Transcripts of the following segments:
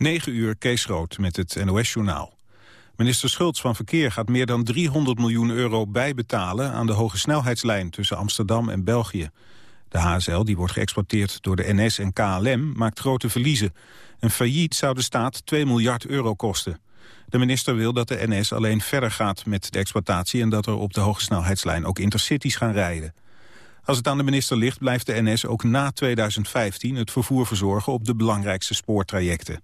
9 uur Kees Rood met het NOS-journaal. Minister Schultz van Verkeer gaat meer dan 300 miljoen euro bijbetalen... aan de hoge snelheidslijn tussen Amsterdam en België. De HSL, die wordt geëxploiteerd door de NS en KLM, maakt grote verliezen. Een failliet zou de staat 2 miljard euro kosten. De minister wil dat de NS alleen verder gaat met de exploitatie... en dat er op de hoge snelheidslijn ook intercities gaan rijden. Als het aan de minister ligt, blijft de NS ook na 2015 het vervoer verzorgen op de belangrijkste spoortrajecten.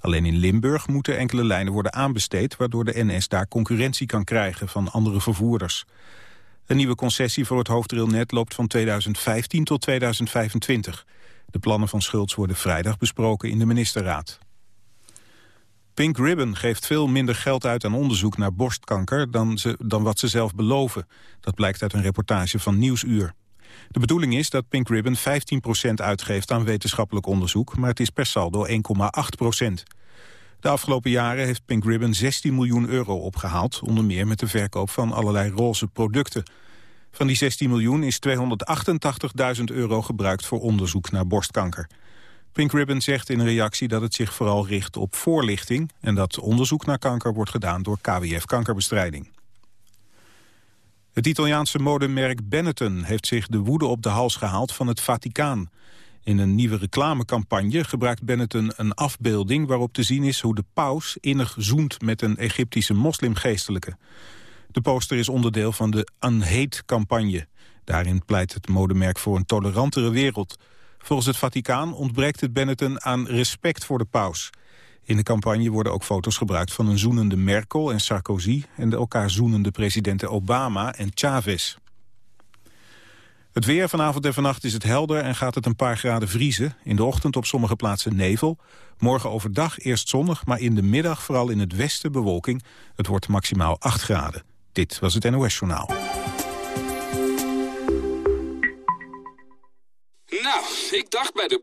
Alleen in Limburg moeten enkele lijnen worden aanbesteed... waardoor de NS daar concurrentie kan krijgen van andere vervoerders. Een nieuwe concessie voor het hoofdrailnet loopt van 2015 tot 2025. De plannen van Schultz worden vrijdag besproken in de ministerraad. Pink Ribbon geeft veel minder geld uit aan onderzoek naar borstkanker dan, ze, dan wat ze zelf beloven. Dat blijkt uit een reportage van Nieuwsuur. De bedoeling is dat Pink Ribbon 15% uitgeeft aan wetenschappelijk onderzoek, maar het is per saldo 1,8%. De afgelopen jaren heeft Pink Ribbon 16 miljoen euro opgehaald, onder meer met de verkoop van allerlei roze producten. Van die 16 miljoen is 288.000 euro gebruikt voor onderzoek naar borstkanker. Pink Ribbon zegt in een reactie dat het zich vooral richt op voorlichting... en dat onderzoek naar kanker wordt gedaan door KWF Kankerbestrijding. Het Italiaanse modemerk Benetton heeft zich de woede op de hals gehaald van het Vaticaan. In een nieuwe reclamecampagne gebruikt Benetton een afbeelding waarop te zien is hoe de paus innig zoent met een Egyptische moslimgeestelijke. De poster is onderdeel van de Unhate-campagne. Daarin pleit het modemerk voor een tolerantere wereld. Volgens het Vaticaan ontbreekt het Benetton aan respect voor de paus. In de campagne worden ook foto's gebruikt van een zoenende Merkel en Sarkozy... en de elkaar zoenende presidenten Obama en Chavez. Het weer vanavond en vannacht is het helder en gaat het een paar graden vriezen. In de ochtend op sommige plaatsen nevel. Morgen overdag eerst zonnig, maar in de middag vooral in het westen bewolking. Het wordt maximaal 8 graden. Dit was het NOS Journaal. Nou, ik dacht bij de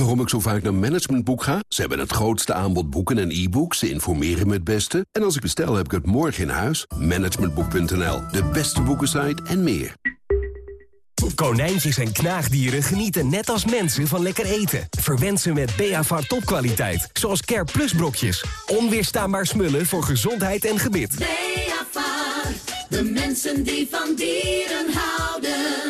Waarom ik zo vaak naar Managementboek ga? Ze hebben het grootste aanbod boeken en e-books. Ze informeren me het beste. En als ik bestel, heb ik het morgen in huis. Managementboek.nl, de beste boekensite en meer. Konijntjes en knaagdieren genieten net als mensen van lekker eten. Verwend ze met Beavar topkwaliteit, zoals Care Plus brokjes. Onweerstaanbaar smullen voor gezondheid en gebit. Beavar, de mensen die van dieren houden.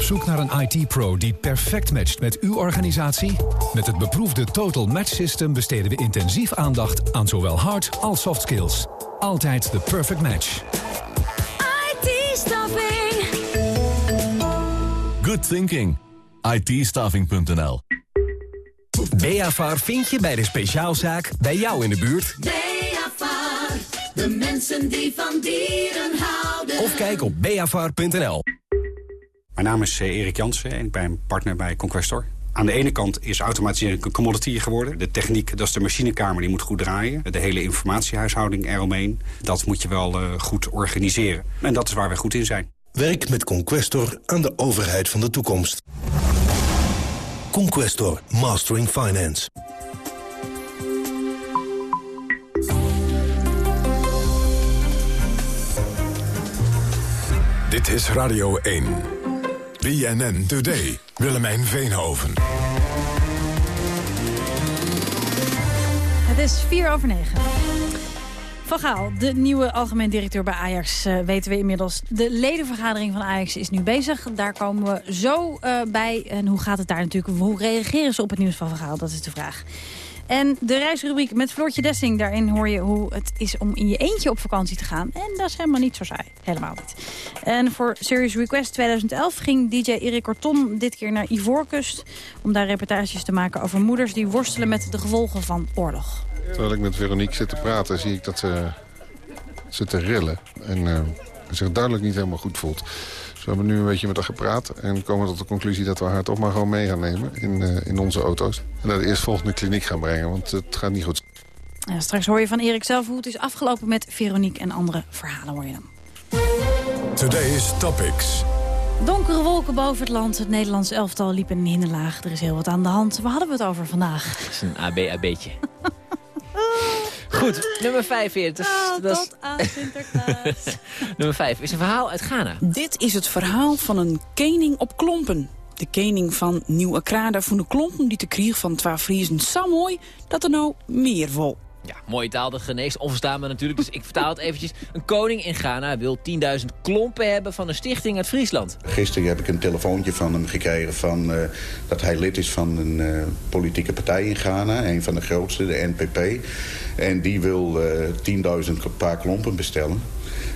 Op zoek naar een IT-pro die perfect matcht met uw organisatie? Met het beproefde Total Match System besteden we intensief aandacht aan zowel hard als soft skills. Altijd de perfect match. IT-staffing. Good thinking. IT-staffing.nl Beavar vind je bij de speciaalzaak bij jou in de buurt. Beavar, de mensen die van dieren houden. Of kijk op beavar.nl. Mijn naam is eh, Erik Jansen en ik ben partner bij Conquestor. Aan de ene kant is automatisering een commodity geworden. De techniek, dat is de machinekamer, die moet goed draaien. De hele informatiehuishouding eromheen, dat moet je wel uh, goed organiseren. En dat is waar wij goed in zijn. Werk met Conquestor aan de overheid van de toekomst. Conquestor, Mastering Finance. Dit is Radio 1. BNN Today. Willemijn Veenhoven. Het is 4 over 9. Van Gaal, de nieuwe algemeen directeur bij Ajax, uh, weten we inmiddels. De ledenvergadering van Ajax is nu bezig. Daar komen we zo uh, bij. En hoe gaat het daar natuurlijk? Hoe reageren ze op het nieuws van Van Gaal? Dat is de vraag. En de reisrubriek met Floortje Dessing. Daarin hoor je hoe het is om in je eentje op vakantie te gaan. En dat is helemaal niet zo saai. Helemaal niet. En voor Serious Request 2011 ging DJ Erik Corton dit keer naar Ivoorkust... om daar reportages te maken over moeders die worstelen met de gevolgen van oorlog. Terwijl ik met Veronique zit te praten, zie ik dat ze, ze te rillen. En uh, zich duidelijk niet helemaal goed voelt. We hebben nu een beetje met haar gepraat en komen tot de conclusie dat we haar toch maar gewoon mee gaan nemen in, eh, in onze auto's. En naar de eerstvolgende kliniek gaan brengen, want het gaat niet goed. Ja, straks hoor je van Erik zelf hoe het is afgelopen met Veronique en andere verhalen hoor je dan. Today's Topics. Donkere wolken boven het land. Het Nederlands elftal liep in een hinderlaag. Er is heel wat aan de hand. Waar hadden we het over vandaag? Dat is een AB-AB'tje. Goed, nummer 5 weer. Dat is, Oh, dat is- tot aan Sinterklaas. nummer 5 is een verhaal uit Ghana. Dit is het verhaal van een kening op klompen. De kening van Nieuw-Akrada van de klompen die te krieg van twee Friesen zo mooi dat er nou meer vol. Ja, mooie taal, de geneest onverstaanbaar natuurlijk. Dus ik vertaal het eventjes. Een koning in Ghana wil 10.000 klompen hebben van een stichting uit Friesland. Gisteren heb ik een telefoontje van hem gekregen van, eh, dat hij lid is van een eh, politieke partij in Ghana. Een van de grootste, de NPP. En die wil eh 10.000 paar klompen bestellen.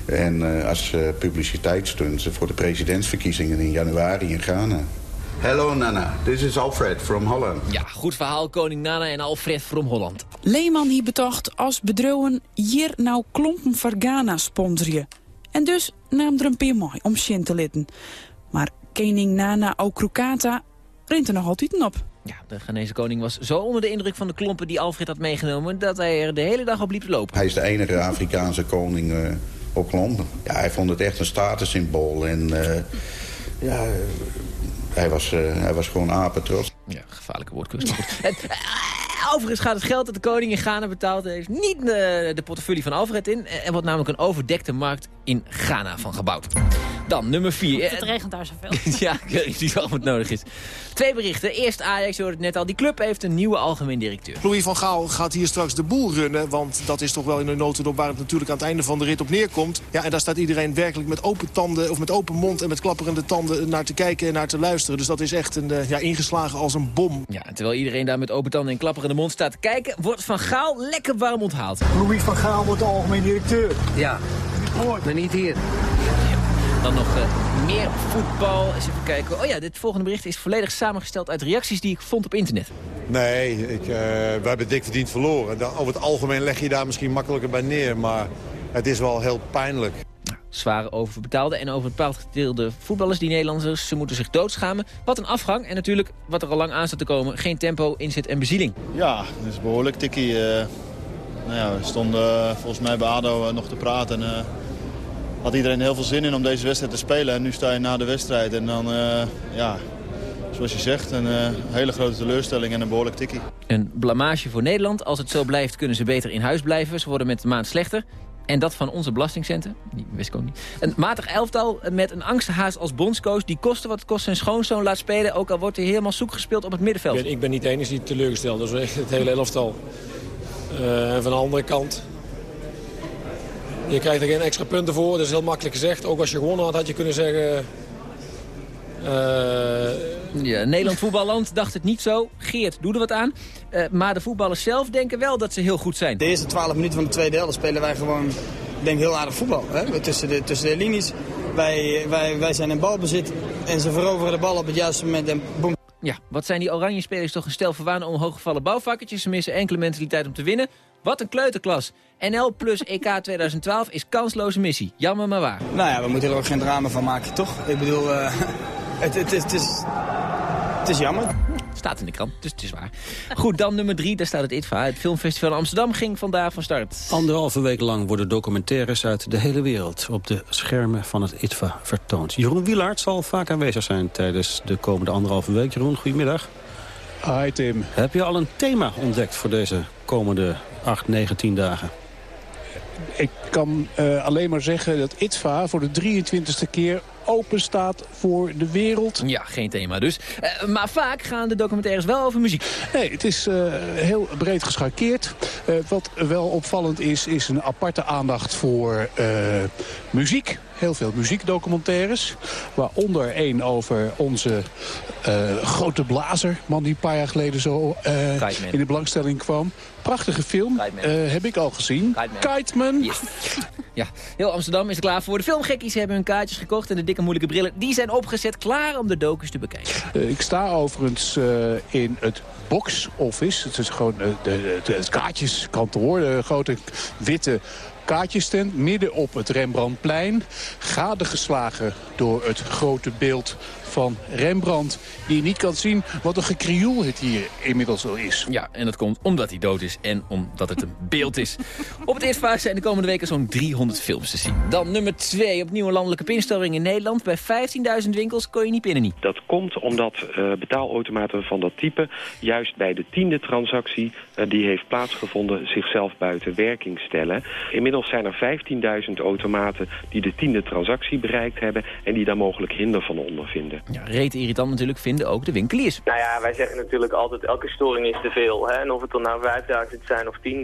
En als uh, publiciteitsstunt voor de presidentsverkiezingen in januari in Ghana. Hello Nana, this is Alfred from Holland. Ja, goed verhaal. Koning Nana en Alfred from Holland. Leeman die betocht als bedrouwen hier nou klompen voor Ghana sponsoren. En dus nam er een peer mooi om shin te litten. Maar kening Nana Okrukata rent er nog altijd op. Ja, de Ghanese koning was zo onder de indruk van de klompen die Alfred had meegenomen... dat hij er de hele dag op liep te lopen. Hij is de enige Afrikaanse koning eh, op klompen. Ja, hij vond het echt een statussymbool. En eh, ja, hij, was, eh, hij was gewoon apetrots. Ja, gevaarlijke woordkunst. Het, eh, overigens gaat het geld dat de koning in Ghana betaalt... heeft niet eh, de portefeuille van Alfred in. Er wordt namelijk een overdekte markt in Ghana van gebouwd. Dan nummer 4. Het regent daar zoveel. ja, ik weet niet precies wat nodig is. Twee berichten. Eerst Ajax, je hoorde het net al. Die club heeft een nieuwe algemeen directeur. Louis van Gaal gaat hier straks de boel runnen. Want dat is toch wel in de notendop waar het natuurlijk aan het einde van de rit op neerkomt. Ja, en daar staat iedereen werkelijk met open tanden, of met open mond en met klapperende tanden naar te kijken en naar te luisteren. Dus dat is echt een, eh, ja, ingeslagen als een bom. Ja, terwijl iedereen daar met open tanden en klapperende mond staat te kijken... wordt Van Gaal lekker warm onthaald. Louis van Gaal wordt de algemeen directeur. Ja, maar niet hier. Dan nog eh, meer voetbal. Eens even kijken. Oh ja, dit volgende bericht is volledig samengesteld uit reacties die ik vond op internet. Nee, ik, eh, we hebben dik verdiend verloren. Dan, over het algemeen leg je daar misschien makkelijker bij neer. Maar het is wel heel pijnlijk. Zware overbetaalde en overbetaald gedeelde voetballers, die Nederlanders, ze moeten zich doodschamen. Wat een afgang en natuurlijk, wat er al lang aan staat te komen, geen tempo, inzet en bezieling. Ja, dat is behoorlijk tikkie. eh. nou ja, we stonden eh, volgens mij bij ADO eh, nog te praten. En, had iedereen heel veel zin in om deze wedstrijd te spelen. En nu sta je na de wedstrijd en dan, ja, zoals je zegt, een hele grote teleurstelling en een behoorlijk tikkie. Een blamage voor Nederland. Als het zo blijft kunnen ze beter in huis blijven. Ze worden met de maand slechter. En dat van onze belastingcenten. Die wist ik ook niet. Een matig elftal met een angsthaas als bondscoach... die kosten wat het kost zijn schoonzoon laat spelen... ook al wordt hij helemaal zoek gespeeld op het middenveld. Ik ben, ik ben niet de enige die teleurgesteld. Is echt het hele elftal. Eh, en van de andere kant... Je krijgt er geen extra punten voor, dat is heel makkelijk gezegd. Ook als je gewonnen had, had je kunnen zeggen... eh, Ja, Nederland voetballand dacht het niet zo. Geert, doe er wat aan. Eh, maar de voetballers zelf denken wel dat ze heel goed zijn. De eerste 12 minuten van de tweede helft spelen wij gewoon, ik denk heel aardig voetbal. Hè? Tussen, de, tussen de linies. Wij, wij, wij zijn in balbezit en ze veroveren de bal op het juiste moment en boem. Ja, wat zijn die oranje spelers toch een stel verwaande omhooggevallen bouwvakkertjes. Ze missen enkele mentaliteit om te winnen. Wat een kleuterklas. NL plus EK 2012 is kansloze missie. Jammer maar waar. Nou ja, we moeten er ook geen drama van maken, toch? Ik bedoel, het, het, het, het, is, het is jammer. Staat in de krant, dus het is waar. Goed, dan nummer drie, daar staat het ITVA. Het filmfestival in Amsterdam ging vandaag van start. Anderhalve week lang worden documentaires uit de hele wereld... op de schermen van het ITVA vertoond. Jeroen Wielaert zal vaak aanwezig zijn tijdens de komende anderhalve week. Jeroen, goedemiddag. Hi Tim. Heb je al een thema ontdekt voor deze komende 8, 9, 10 dagen? Ik kan uh, alleen maar zeggen dat ITVA voor de 23e keer open staat voor de wereld. Ja, geen thema dus. Uh, maar vaak gaan de documentaires wel over muziek. Nee, het is uh, heel breed geschakeerd. Uh, wat wel opvallend is, is een aparte aandacht voor muziek. Heel veel muziekdocumentaires. Waaronder één over onze grote blazer. Man die een paar jaar geleden zo in de belangstelling kwam. Prachtige film. heb ik al gezien. Kiteman. Yes. Ja, heel Amsterdam is er klaar voor. De filmgekkies hebben hun kaartjes gekocht en de dikke moeilijke brillen die zijn opgezet, klaar om de docus te bekijken. Uh, ik sta overigens uh, in het box office. Het is gewoon de, de, het kaartjeskantoor, de grote witte kaartjestent midden op het Rembrandtplein. Gadegeslagen door het grote beeld van Rembrandt. Die je niet kan zien wat een gekrioel het hier inmiddels al is. Ja, en dat komt omdat hij dood is en omdat het een beeld is. Op het eerste fase zijn de komende weken zo'n 300 films te zien. Dan nummer 2, opnieuw een landelijke pinstoring in Nederland. Bij 15.000 winkels kon je niet pinnen niet. Dat komt omdat uh, betaalautomaten van dat type... juist bij de tiende transactie uh, die heeft plaatsgevonden... zichzelf buiten werking stellen. Inmiddels zijn er 15.000 automaten die de tiende transactie bereikt hebben... en die daar mogelijk hinder van ondervinden. Ja, reet irritant natuurlijk vinden ook de winkeliers. Nou ja, wij zeggen natuurlijk altijd elke storing is te veel. Hè? En of het er nou 5000 zijn of 10.000. Uh,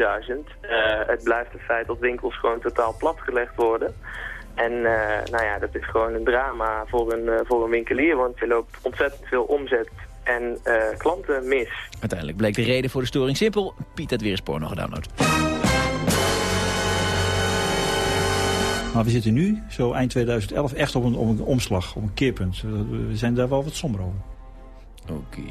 het blijft het feit dat winkels gewoon totaal platgelegd worden. En uh, nou ja, dat is gewoon een drama voor een, uh, voor een winkelier. Want je loopt ontzettend veel omzet en klanten mis. Uiteindelijk bleek de reden voor de storing simpel. Piet had weer eens porno gedownload. Maar we zitten nu, zo eind 2011, echt op een, op een omslag, op een keerpunt. We zijn daar wel wat somber over. Oké.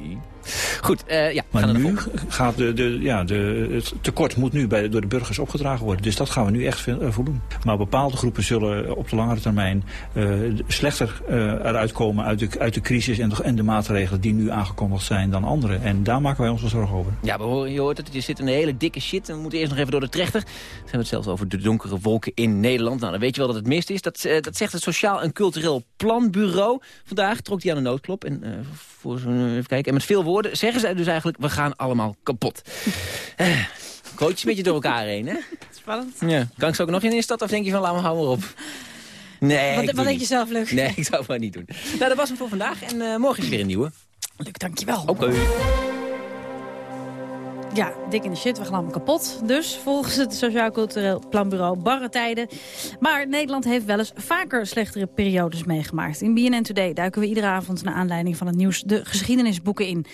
Goed, uh, ja. Maar nu gaat de, de, ja, de, het tekort moet nu bij, door de burgers opgedragen worden. Dus dat gaan we nu echt voldoen. Maar bepaalde groepen zullen op de langere termijn uh, slechter uh, eruit komen uit de, uit de crisis en de, en de maatregelen die nu aangekondigd zijn dan anderen. En daar maken wij ons wel zorgen over. Ja, we horen, je hoort het, je zit in een hele dikke shit. We moeten eerst nog even door de trechter. Dan hebben we het zelfs over de donkere wolken in Nederland. Nou, dan weet je wel dat het mist is. Dat, dat zegt het Sociaal en Cultureel Planbureau. Vandaag trok hij aan de noodklop. En voor even kijken, en met veel woorden zeggen ze dus eigenlijk... we gaan allemaal kapot. Quotejes met je door elkaar heen, hè? Spannend. Ja. Kan ik zo ook nog in de stad of denk je van, laat me, hou maar op? Nee, Wat, wat denk je zelf leuk? Nee, ik zou het maar niet doen. Nou, dat was hem voor vandaag en uh, morgen is weer een nieuwe. Luc, dankjewel. Oké. Okay. Ja, dik in de shit, we gaan allemaal kapot. Dus volgens het Sociaal Cultureel Planbureau barre tijden. Maar Nederland heeft wel eens vaker slechtere periodes meegemaakt. In BNN Today duiken we iedere avond naar aanleiding van het nieuws de geschiedenisboeken in.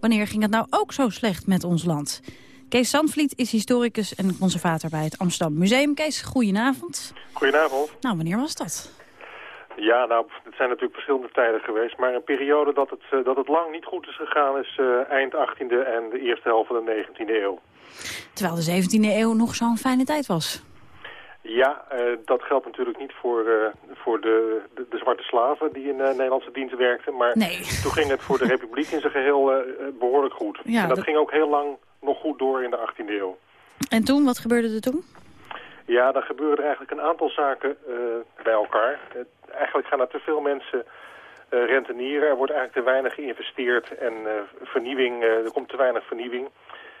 Wanneer ging het nou ook zo slecht met ons land? Kees Sandvliet is historicus en conservator bij het Amsterdam Museum. Kees, goedenavond. Goedenavond. Nou, wanneer was dat? Ja, nou, het zijn natuurlijk verschillende tijden geweest. Maar een periode dat het, uh, dat het lang niet goed is gegaan is uh, eind 18e en de eerste helft van de 19e eeuw. Terwijl de 17e eeuw nog zo'n fijne tijd was. Ja, uh, dat geldt natuurlijk niet voor, voor de, de, de, zwarte slaven die in Nederlandse dienst werkten. Maar nee. toen ging het voor de republiek in zijn geheel behoorlijk goed. Ja, en dat, dat ging ook heel lang nog goed door in de 18e eeuw. En toen, wat gebeurde er toen? Ja, dan gebeuren er eigenlijk een aantal zaken bij elkaar eigenlijk gaan er te veel mensen uh, rentenieren. Er wordt eigenlijk te weinig geïnvesteerd en uh, vernieuwing, er komt te weinig vernieuwing.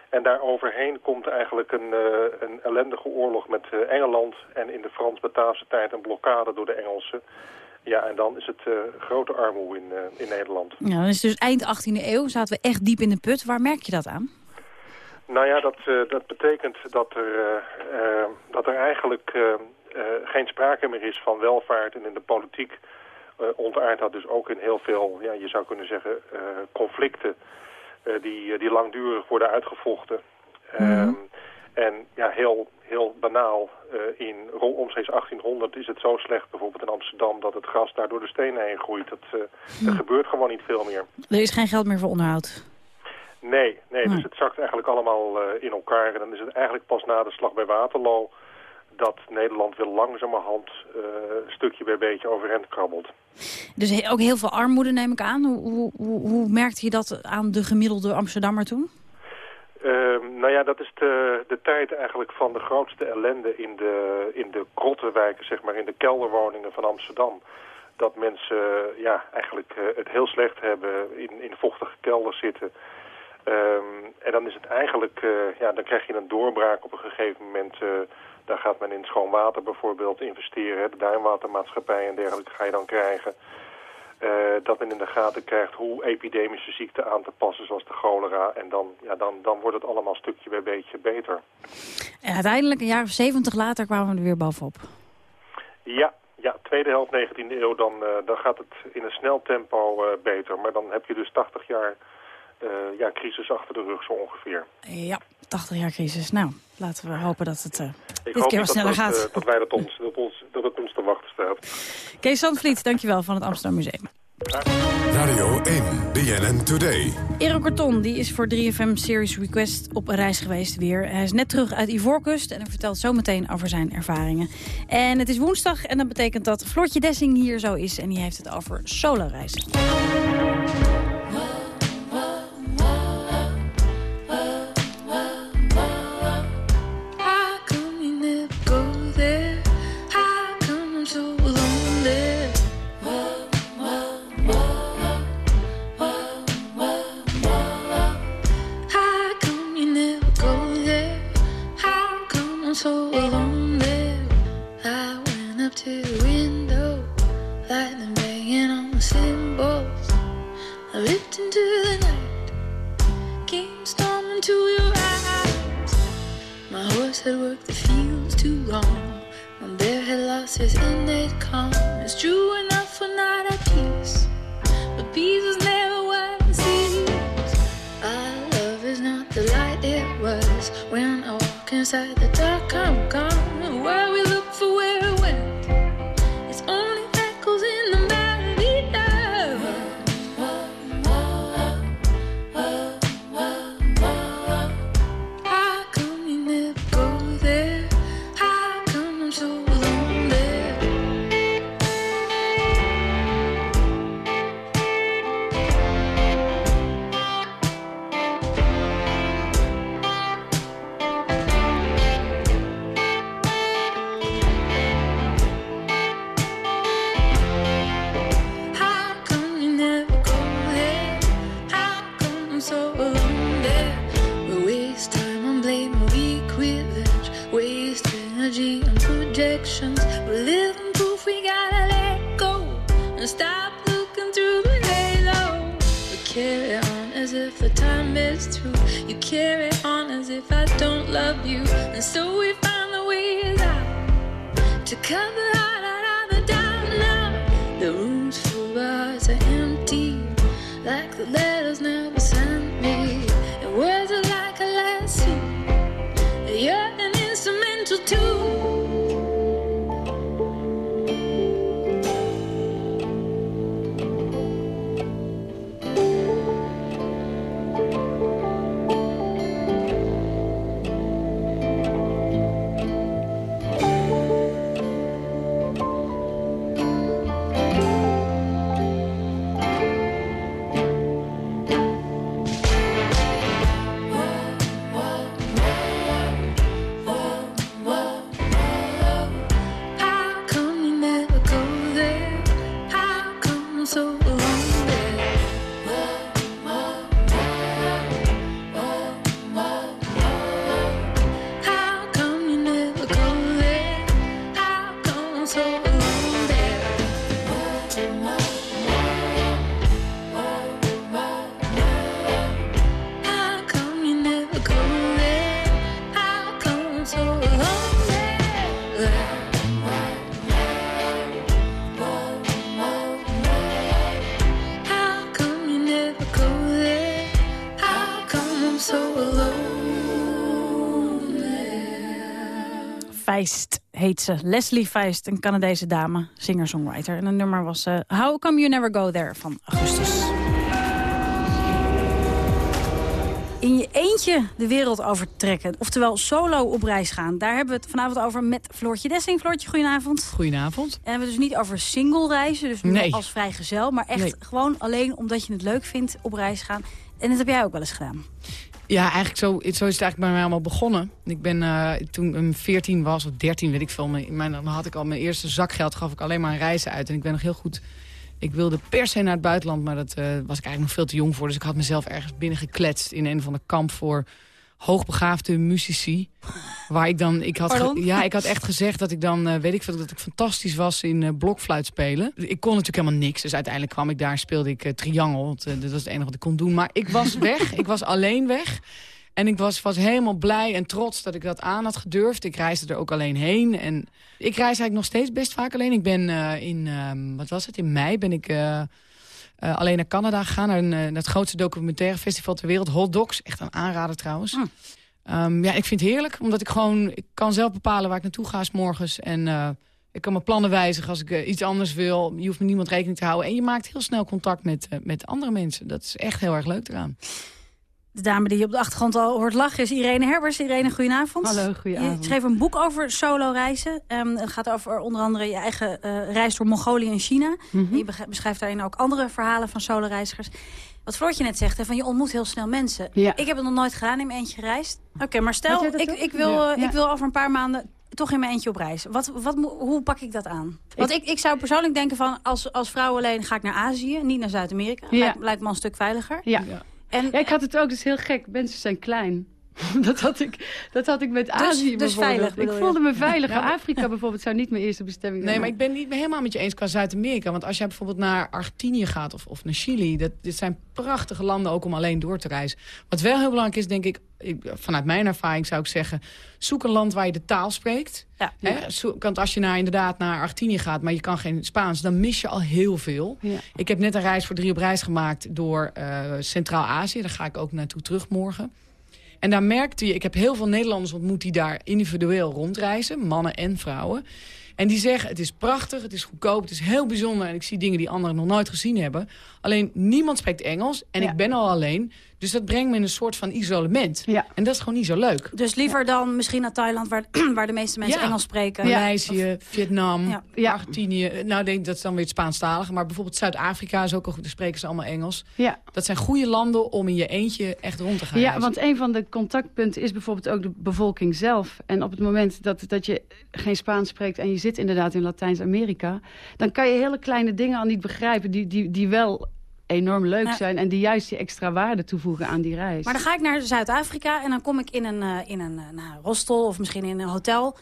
En daaroverheen komt eigenlijk een, een ellendige oorlog met Engeland en in de Frans-Bataafse tijd een blokkade door de Engelsen. Ja, en dan is het grote armoede in, in Nederland. Ja, dan is dus eind 18e eeuw, zaten we echt diep in de put. Waar merk je dat aan? Nou ja, dat, dat betekent dat er, dat er eigenlijk uh, geen sprake meer is van welvaart en in de politiek uh, ontaart dat dus ook in heel veel, ja, je zou kunnen zeggen, uh, conflicten die, die langdurig worden uitgevochten. Mm -hmm. um, en ja, heel, heel banaal, in omstreeks 1800 is het zo slecht, bijvoorbeeld in Amsterdam, dat het gras daar door de stenen heen groeit. Dat, hm. Er gebeurt gewoon niet veel meer. Er is geen geld meer voor onderhoud? Nee, nee, dus het zakt eigenlijk allemaal in elkaar. En dan is het eigenlijk pas na de slag bij Waterloo dat Nederland weer langzamerhand uh, stukje bij beetje overeind krabbelt. Dus ook heel veel armoede neem ik aan. Hoe, hoe, hoe merkte je dat aan de gemiddelde Amsterdammer toen? Uh, nou ja, dat is de, de tijd eigenlijk van de grootste ellende in de, in de krottenwijken, zeg maar, in de kelderwoningen van Amsterdam. Dat mensen ja, eigenlijk uh, het heel slecht hebben, in, in vochtige kelders zitten. Um, en dan is het eigenlijk, uh, ja, dan krijg je een doorbraak op een gegeven moment daar gaat men in schoon water bijvoorbeeld investeren. De duinwatermaatschappij en dergelijke ga je dan krijgen. Uh, dat men in de gaten krijgt hoe epidemische ziekten aan te passen zoals de cholera. En dan, ja, dan, dan wordt het allemaal stukje bij beetje beter. En uiteindelijk, een jaar of zeventig later, kwamen we er weer bovenop. Ja, ja tweede helft 19e eeuw, dan, uh, dan gaat het in een snel tempo uh, beter. Maar dan heb je dus 80 jaar ja, crisis achter de rug zo ongeveer. Ja, 80 jaar crisis. Nou, laten we hopen dat het uh, dit keer wat sneller dat, gaat. Uh, dat, wij dat, ons, dat, ons, dat het ons te wachten staat. Kees Zandvliet, dankjewel van het Amsterdam Museum. Radio 1, BNN Today. Eero Karton die is voor 3FM Series Request op reis geweest weer. Hij is net terug uit Ivoorkust en hij vertelt zo meteen over zijn ervaringen. En het is woensdag en dat betekent dat Floortje Dessing hier zo is... en die heeft het over solo-reizen. How heet ze. Leslie Feist, een Canadese dame, singer-songwriter. En het nummer was eh, How Come You Never Go There van Augustus. In je eentje de wereld overtrekken, oftewel solo op reis gaan. Daar hebben we het vanavond over met Floortje Dessing. Floortje, goedenavond. Goedenavond. En we hebben het dus niet over single reizen, dus niet Nee. als vrijgezel. Maar echt Nee. gewoon alleen omdat je het leuk vindt op reis gaan. En dat heb jij ook wel eens gedaan. Ja, eigenlijk zo, zo is het eigenlijk bij mij allemaal begonnen. Ik ben eh, toen ik 14 was, of 13 weet ik veel, mijn, dan had ik al mijn eerste zakgeld, gaf ik alleen maar reizen uit. En ik ben nog heel goed, ik wilde per se naar het buitenland, maar dat eh, was ik eigenlijk nog veel te jong voor. Dus ik had mezelf ergens binnengekletst in een van de kamp voor hoogbegaafde muzici. Waar ik dan, ik had, ge- ja, ik had echt gezegd dat ik dan, eh, weet ik veel, dat ik fantastisch was in eh, blokfluit spelen. Ik kon natuurlijk helemaal niks, dus uiteindelijk kwam ik daar, speelde ik eh, triangel. Want, dat was het enige wat ik kon doen. Maar ik was weg, ik was alleen weg. En ik was, was helemaal blij en trots dat ik dat aan had gedurfd. Ik reisde er ook alleen heen. En ik reis eigenlijk nog steeds best vaak alleen. Ik ben in, ehm, wat was het, in mei ben ik... eh, alleen naar Canada gegaan, naar, een, eh, naar het grootste documentaire festival ter wereld, Hot Docs. Echt een aanrader trouwens. Ehm, ja, ik vind het heerlijk, omdat ik gewoon... Ik kan zelf bepalen waar ik naartoe ga s morgens. En eh, Ik kan mijn plannen wijzigen als ik iets anders wil. Je hoeft met niemand rekening te houden. En je maakt heel snel contact met, met andere mensen. Dat is echt heel erg leuk eraan. De dame die je op de achtergrond al hoort lachen is Irene Herbers. Irene, goedenavond. Hallo, goedenavond. Je schreef een boek over solo reizen. Ehm, het gaat over onder andere je eigen eh, reis door Mongolië en China. Mhm. En je beschrijft daarin ook andere verhalen van solo reizigers. Wat Floortje net zegt, hè, van je ontmoet heel snel mensen. Ja. Ik heb het nog nooit gedaan in mijn eentje gereisd. Oké, maar stel, ik, ik, wil, Ja. eh, Ja. ik wil over een paar maanden toch in mijn eentje op reis. Wat, wat, hoe pak ik dat aan? Want ik, ik zou persoonlijk denken van, als, als vrouw alleen ga ik naar Azië, niet naar Zuid-Amerika. Ja. Lijkt, lijkt me een stuk veiliger. Ja. En, ja, ik had het ook, dus heel gek. Mensen zijn klein. dat, had ik, dat had ik met Dus- Azië dus veilig, Ik voelde me veilig. Ja, Afrika bijvoorbeeld zou niet mijn eerste bestemming Nee, zijn. maar ik ben het niet helemaal met je eens qua Zuid-Amerika. Want als jij bijvoorbeeld naar Argentinië gaat of, of naar Chili... Dat, dit zijn prachtige landen ook om alleen door te reizen. Wat wel heel belangrijk is, denk ik... ik vanuit mijn ervaring zou ik zeggen... zoek een land waar je de taal spreekt. Ja. Hè? Zo- Want als je naar, inderdaad naar Argentinië gaat... maar je kan geen Spaans, dan mis je al heel veel. Ja. Ik heb net een reis voor drie op reis gemaakt door eh, Centraal-Azië. Daar ga ik ook naartoe terug morgen. En daar merkte je, ik heb heel veel Nederlanders ontmoet... die daar individueel rondreizen, mannen en vrouwen. En die zeggen, het is prachtig, het is goedkoop, het is heel bijzonder... en ik zie dingen die anderen nog nooit gezien hebben. Alleen, niemand spreekt Engels en Ja. ik ben al alleen. Dus dat brengt me in een soort van isolement. Ja. En dat is gewoon niet zo leuk. Dus liever dan misschien naar Thailand, waar, waar de meeste mensen Ja. Engels spreken. Maleisië, Vietnam. Argentinië. Nou, denk dat is dan weer het Spaanstalige. Maar bijvoorbeeld Zuid-Afrika is ook al goed. Daar spreken ze allemaal Engels. Ja. Dat zijn goede landen om in je eentje echt rond te gaan Ja, reizen. want een van de contactpunten is bijvoorbeeld ook de bevolking zelf. En op het moment dat, dat je geen Spaans spreekt en je zit inderdaad in Latijns-Amerika... dan kan je hele kleine dingen al niet begrijpen die, die, die wel enorm leuk Ja. zijn... en die juist die extra waarde toevoegen aan die reis. Maar dan ga ik naar Zuid-Afrika en dan kom ik in een, eh, in een nou, hostel of misschien in een hotel.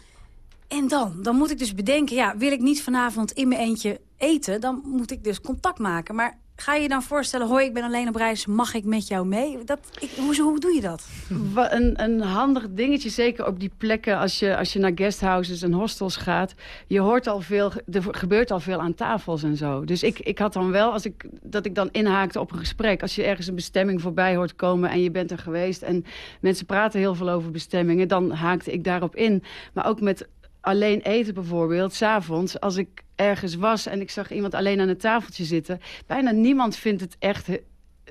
En dan? Dan moet ik dus bedenken, ja, wil ik niet vanavond in mijn eentje eten... dan moet ik dus contact maken. Maar ga je dan voorstellen, hoi, ik ben alleen op reis, mag ik met jou mee? Dat, ik, hoe, hoe doe je dat? Een, een handig dingetje, zeker op die plekken als je, als je naar guesthouses en hostels gaat. Je hoort al veel, er gebeurt al veel aan tafels en zo. Dus ik, ik had dan wel, als ik, dat ik dan inhaakte op een gesprek. Als je ergens een bestemming voorbij hoort komen en je bent er geweest... en mensen praten heel veel over bestemmingen, dan haakte ik daarop in. Maar ook met alleen eten bijvoorbeeld, s'avonds, als ik ergens was... en ik zag iemand alleen aan een tafeltje zitten... bijna niemand vindt het echt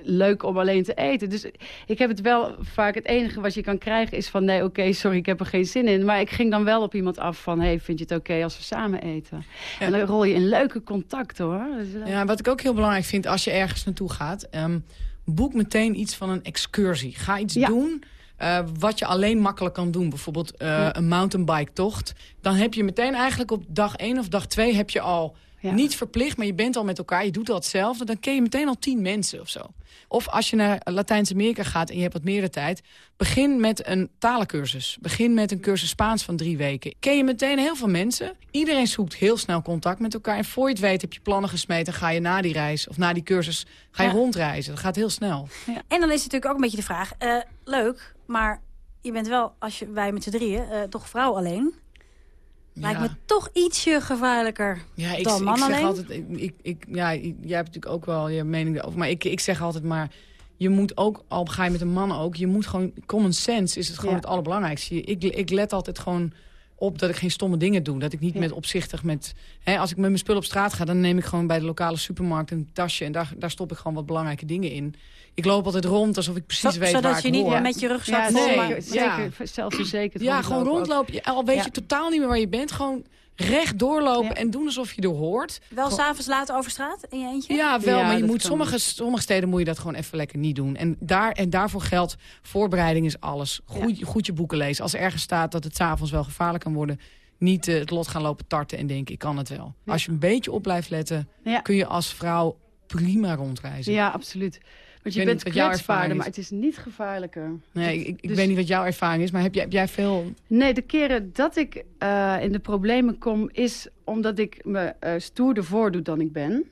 leuk om alleen te eten. Dus ik heb het wel vaak... het enige wat je kan krijgen is van... nee, oké, sorry, ik heb er geen zin in. Maar ik ging dan wel op iemand af van... hey, vind je het oké als we samen eten? En dan rol je in leuke contacten, hoor. Dus, eh, Ja, wat ik ook heel belangrijk vind als je ergens naartoe gaat... ehm, boek meteen iets van een excursie. Ga iets Ja. doen eh, wat je alleen makkelijk kan doen. Bijvoorbeeld eh, Ja. een mountainbike tocht. Dan heb je meteen eigenlijk op dag 1 of dag 2 heb je al... Ja. Niet verplicht, maar je bent al met elkaar. Je doet al hetzelfde. Dan ken je meteen al tien mensen of zo. Of als je naar Latijns-Amerika gaat en je hebt wat meer tijd... begin met een talencursus. Begin met een cursus Spaans van drie weken. Ken je meteen heel veel mensen. Iedereen zoekt heel snel contact met elkaar. En voor je het weet heb je plannen gesmeten... ga je na die reis of na die cursus ga je Ja. rondreizen. Dat gaat heel snel. En dan is natuurlijk ook een beetje de vraag, eh, leuk, maar je bent wel, als je, wij met z'n drieën, eh, toch vrouw alleen... Lijkt Ja. me toch ietsje gevaarlijker Ja, ik, dan ik man zeg alleen. altijd... Ik, ik, ik- ja, jij hebt natuurlijk ook wel je mening erover. Maar ik, ik zeg altijd maar... Je moet ook, al ga je met een man ook... Je moet gewoon... Common sense is het gewoon Ja. het allerbelangrijkste. Ik, ik let altijd gewoon op dat ik geen stomme dingen doe. Dat ik niet Ja. met opzichtig met... Hè, als ik met mijn spul op straat ga... dan neem ik gewoon bij de lokale supermarkt een tasje... en daar, daar stop ik gewoon wat belangrijke dingen in. Ik loop altijd rond alsof ik precies Zo- weet zodat waar je ik niet hoor. met je rugzak ja, vol... nee. maar- zeker, Ja. zeker zelfverzekerd Ja, gewoon rondlopen. Je- Al weet Ja. je totaal niet meer waar je bent. Gewoon recht doorlopen Ja. en doen alsof je er hoort. Wel s'avonds later over straat in je eentje? Ja, wel, Ja, maar je moet sommige, sommige steden moet je dat gewoon even lekker niet doen. En, daar, en daarvoor geldt, voorbereiding is alles. Goed, goed je boeken lezen. Als er ergens staat dat het s'avonds wel gevaarlijk kan worden... niet eh, het lot gaan lopen tarten en denken, ik kan het wel. Ja. Als je een beetje op blijft letten, Ja. kun je als vrouw prima rondreizen. Ja, absoluut. Want je bent kwetsbaarder, maar het is niet gevaarlijker. Nee, ik, ik Dus- weet niet wat jouw ervaring is, maar heb jij, heb jij veel... Nee, de keren dat ik eh, in de problemen kom... is omdat ik me eh, stoerder voordoe dan ik ben.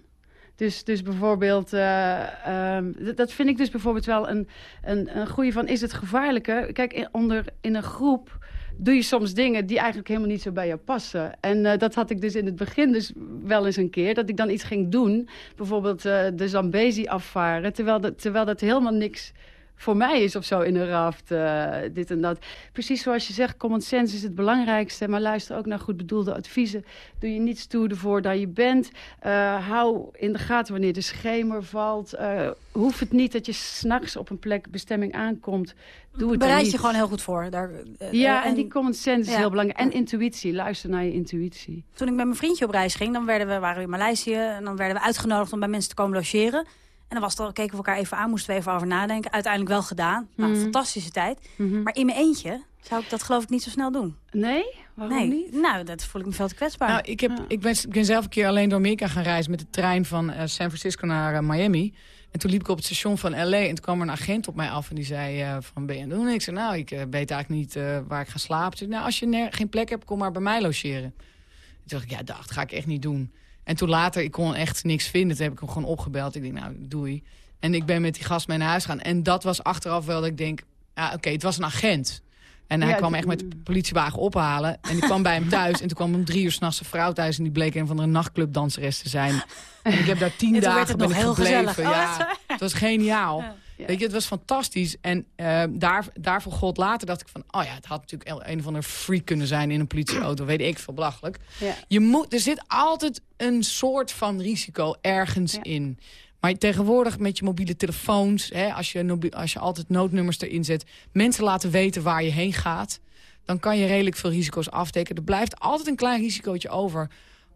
Dus, dus bijvoorbeeld, d- dat vind ik dus bijvoorbeeld wel een, een, een goede van... is het gevaarlijker? Kijk, in, onder, in een groep doe je soms dingen die eigenlijk helemaal niet zo bij jou passen. En eh, dat had ik dus in het begin dus wel eens een keer. Dat ik dan iets ging doen. Bijvoorbeeld eh, de Zambezi afvaren. Terwijl terwijl dat helemaal niks voor mij is of zo in een raft, uh, dit en dat. Precies zoals je zegt, common sense is het belangrijkste. Maar luister ook naar goed bedoelde adviezen. Doe je niets toe ervoor dat je bent. Uh, hou in de gaten wanneer de schemer valt. Uh, hoeft het niet dat je s'nachts op een plek bestemming aankomt. Doe het Bereid je gewoon heel goed voor. Daar, ja, en, en, die common sense is heel belangrijk. En intuïtie, luister naar je intuïtie. Toen ik met mijn vriendje op reis ging, dan werden we, waren we in Maleisië... en dan werden we uitgenodigd om bij mensen te komen logeren... En dan was het al, keken we elkaar even aan, moesten we even over nadenken. Uiteindelijk wel gedaan. Nou, Mhm. fantastische tijd. Maar in mijn eentje zou ik dat geloof ik niet zo snel doen. Nee? Waarom nee. niet? Nou, dat voel ik me veel te kwetsbaar. Nou, ik, heb, ik, ben, ik ben zelf een keer alleen door Amerika gaan reizen... met de trein van eh, San Francisco naar eh, Miami. En toen liep ik op het station van L.A. en toen kwam er een agent op mij af... en die zei eh, van, ben je aan het doen? En ik zei, nou, ik weet eigenlijk niet eh, waar ik ga slapen. Zei, nou, als je geen plek hebt, kom maar bij mij logeren. Toen dacht ik, ja, dat ga ik echt niet doen. En toen later, ik kon echt niks vinden. Toen heb ik hem gewoon opgebeld. Ik denk, nou, doei. En ik ben met die gast mee naar huis gaan. En dat was achteraf wel dat ik denk... Ja, oké, het was een agent. En hij Ja, kwam echt met de politiewagen ophalen. En die kwam bij hem thuis. En toen kwam om drie uur s'nachts een vrouw thuis. En die bleek een van de nachtclubdanseres te zijn. En ik heb daar tien dagen ben ik gebleven. Oh, ja, het was geniaal. Ja. Weet je, het was fantastisch. En eh, daar, daarvoor god later dacht ik van... oh ja, het had natuurlijk een- of andere freak kunnen zijn in een politieauto. Weet ik veel, belachelijk. Ja. Je moet, er zit altijd een soort van risico ergens in. Maar tegenwoordig met je mobiele telefoons... Hè, als, je, als je altijd noodnummers erin zet... mensen laten weten waar je heen gaat... dan kan je redelijk veel risico's afdekken. Er blijft altijd een klein risicootje over...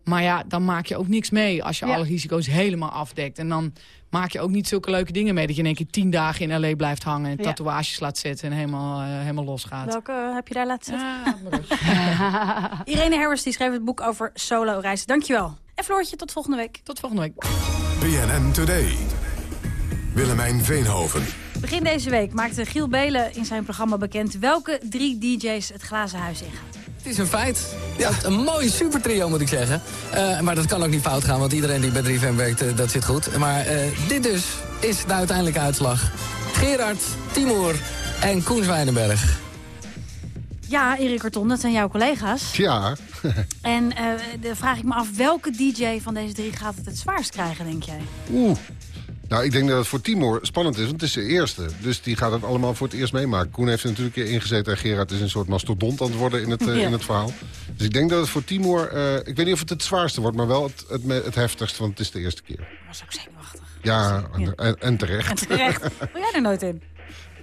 Maar ja, dan maak je ook niks mee als je Ja. alle risico's helemaal afdekt. En dan maak je ook niet zulke leuke dingen mee... dat je in één keer tien dagen in L.A. blijft hangen... en Ja. tatoeages laat zetten en helemaal, eh, helemaal losgaat. Welke eh, heb je daar laten zitten? Ja, maar Irene Harris die schreef het boek over solo reizen. Dankjewel. En Floortje, tot volgende week. Tot volgende week. BNN Today. Willemijn Veenhoven. Begin deze week maakte Giel Belen in zijn programma bekend... welke drie DJ's het glazen huis ingaan. Het is een feit. Ja, een mooi super trio moet ik zeggen. Eh, maar dat kan ook niet fout gaan, want iedereen die bij 3FM werkt, eh, dat zit goed. Maar eh, dit dus is de uiteindelijke uitslag. Gerard, Timur en Koen Zwijnenberg. Ja, Erik Karton, dat zijn jouw collega's. Ja. En eh, dan vraag ik me af, welke DJ van deze drie gaat het het zwaarst krijgen, denk jij? Oeh. Nou, ik denk dat het voor Timor spannend is, want het is de eerste. Dus die gaat het allemaal voor het eerst meemaken. Koen heeft er natuurlijk een keer ingezeten en Gerard is een soort mastodont aan het worden in het, eh, Ja. in het verhaal. Dus ik denk dat het voor Timor, eh, ik weet niet of het het zwaarste wordt, maar wel het, het, heftigst, want het is de eerste keer. was ook zenuwachtig. Ja, en, en, en terecht. En terecht. Wil jij er nooit in?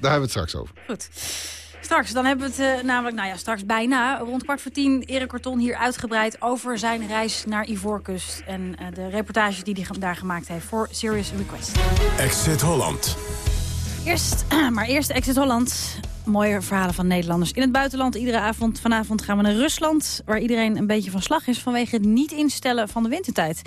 Daar hebben we het straks over. Goed. Straks, dan hebben we het eh, namelijk, nou ja, straks bijna, rond kwart voor tien, Erik Korton hier uitgebreid over zijn reis naar Ivoorkust. En eh, de reportages die hij daar gemaakt heeft voor Serious Request. Exit Holland. Eerst, maar eerst Exit Holland. Mooie verhalen van Nederlanders in het buitenland. Iedere avond, vanavond gaan we naar Rusland, waar iedereen een beetje van slag is vanwege het niet instellen van de wintertijd.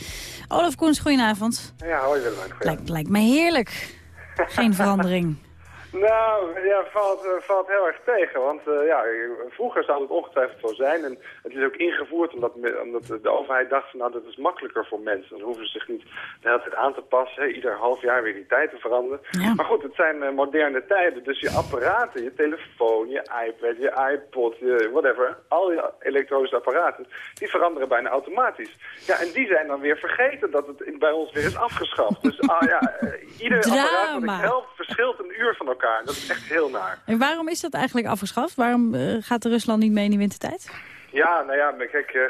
Olaf Koens, goedenavond. Ja, hoi Willemijn. Lijkt, lijkt mij heerlijk. Geen verandering. Nou, ja, valt, eh, valt heel erg tegen. Want eh, ja, vroeger zou het ongetwijfeld zo zijn. En het is ook ingevoerd omdat, omdat de overheid dacht van nou, dat is makkelijker voor mensen. Dan hoeven ze zich niet de hele tijd aan te passen. Ieder half jaar weer die tijd te veranderen. Maar goed, het zijn eh, moderne tijden. Dus je apparaten, je telefoon, je iPad, je iPod, je whatever. Al je elektronische apparaten, die veranderen bijna automatisch. Ja, en die zijn dan weer vergeten dat het bij ons weer is afgeschaft. Dus ah, ja, ieder apparaat dat ik Drama. help verschilt een uur van elkaar. Dat is echt heel naar. En waarom is dat eigenlijk afgeschaft? Waarom eh, gaat Rusland niet mee in die wintertijd? Ja, nou ja, maar kijk, eh,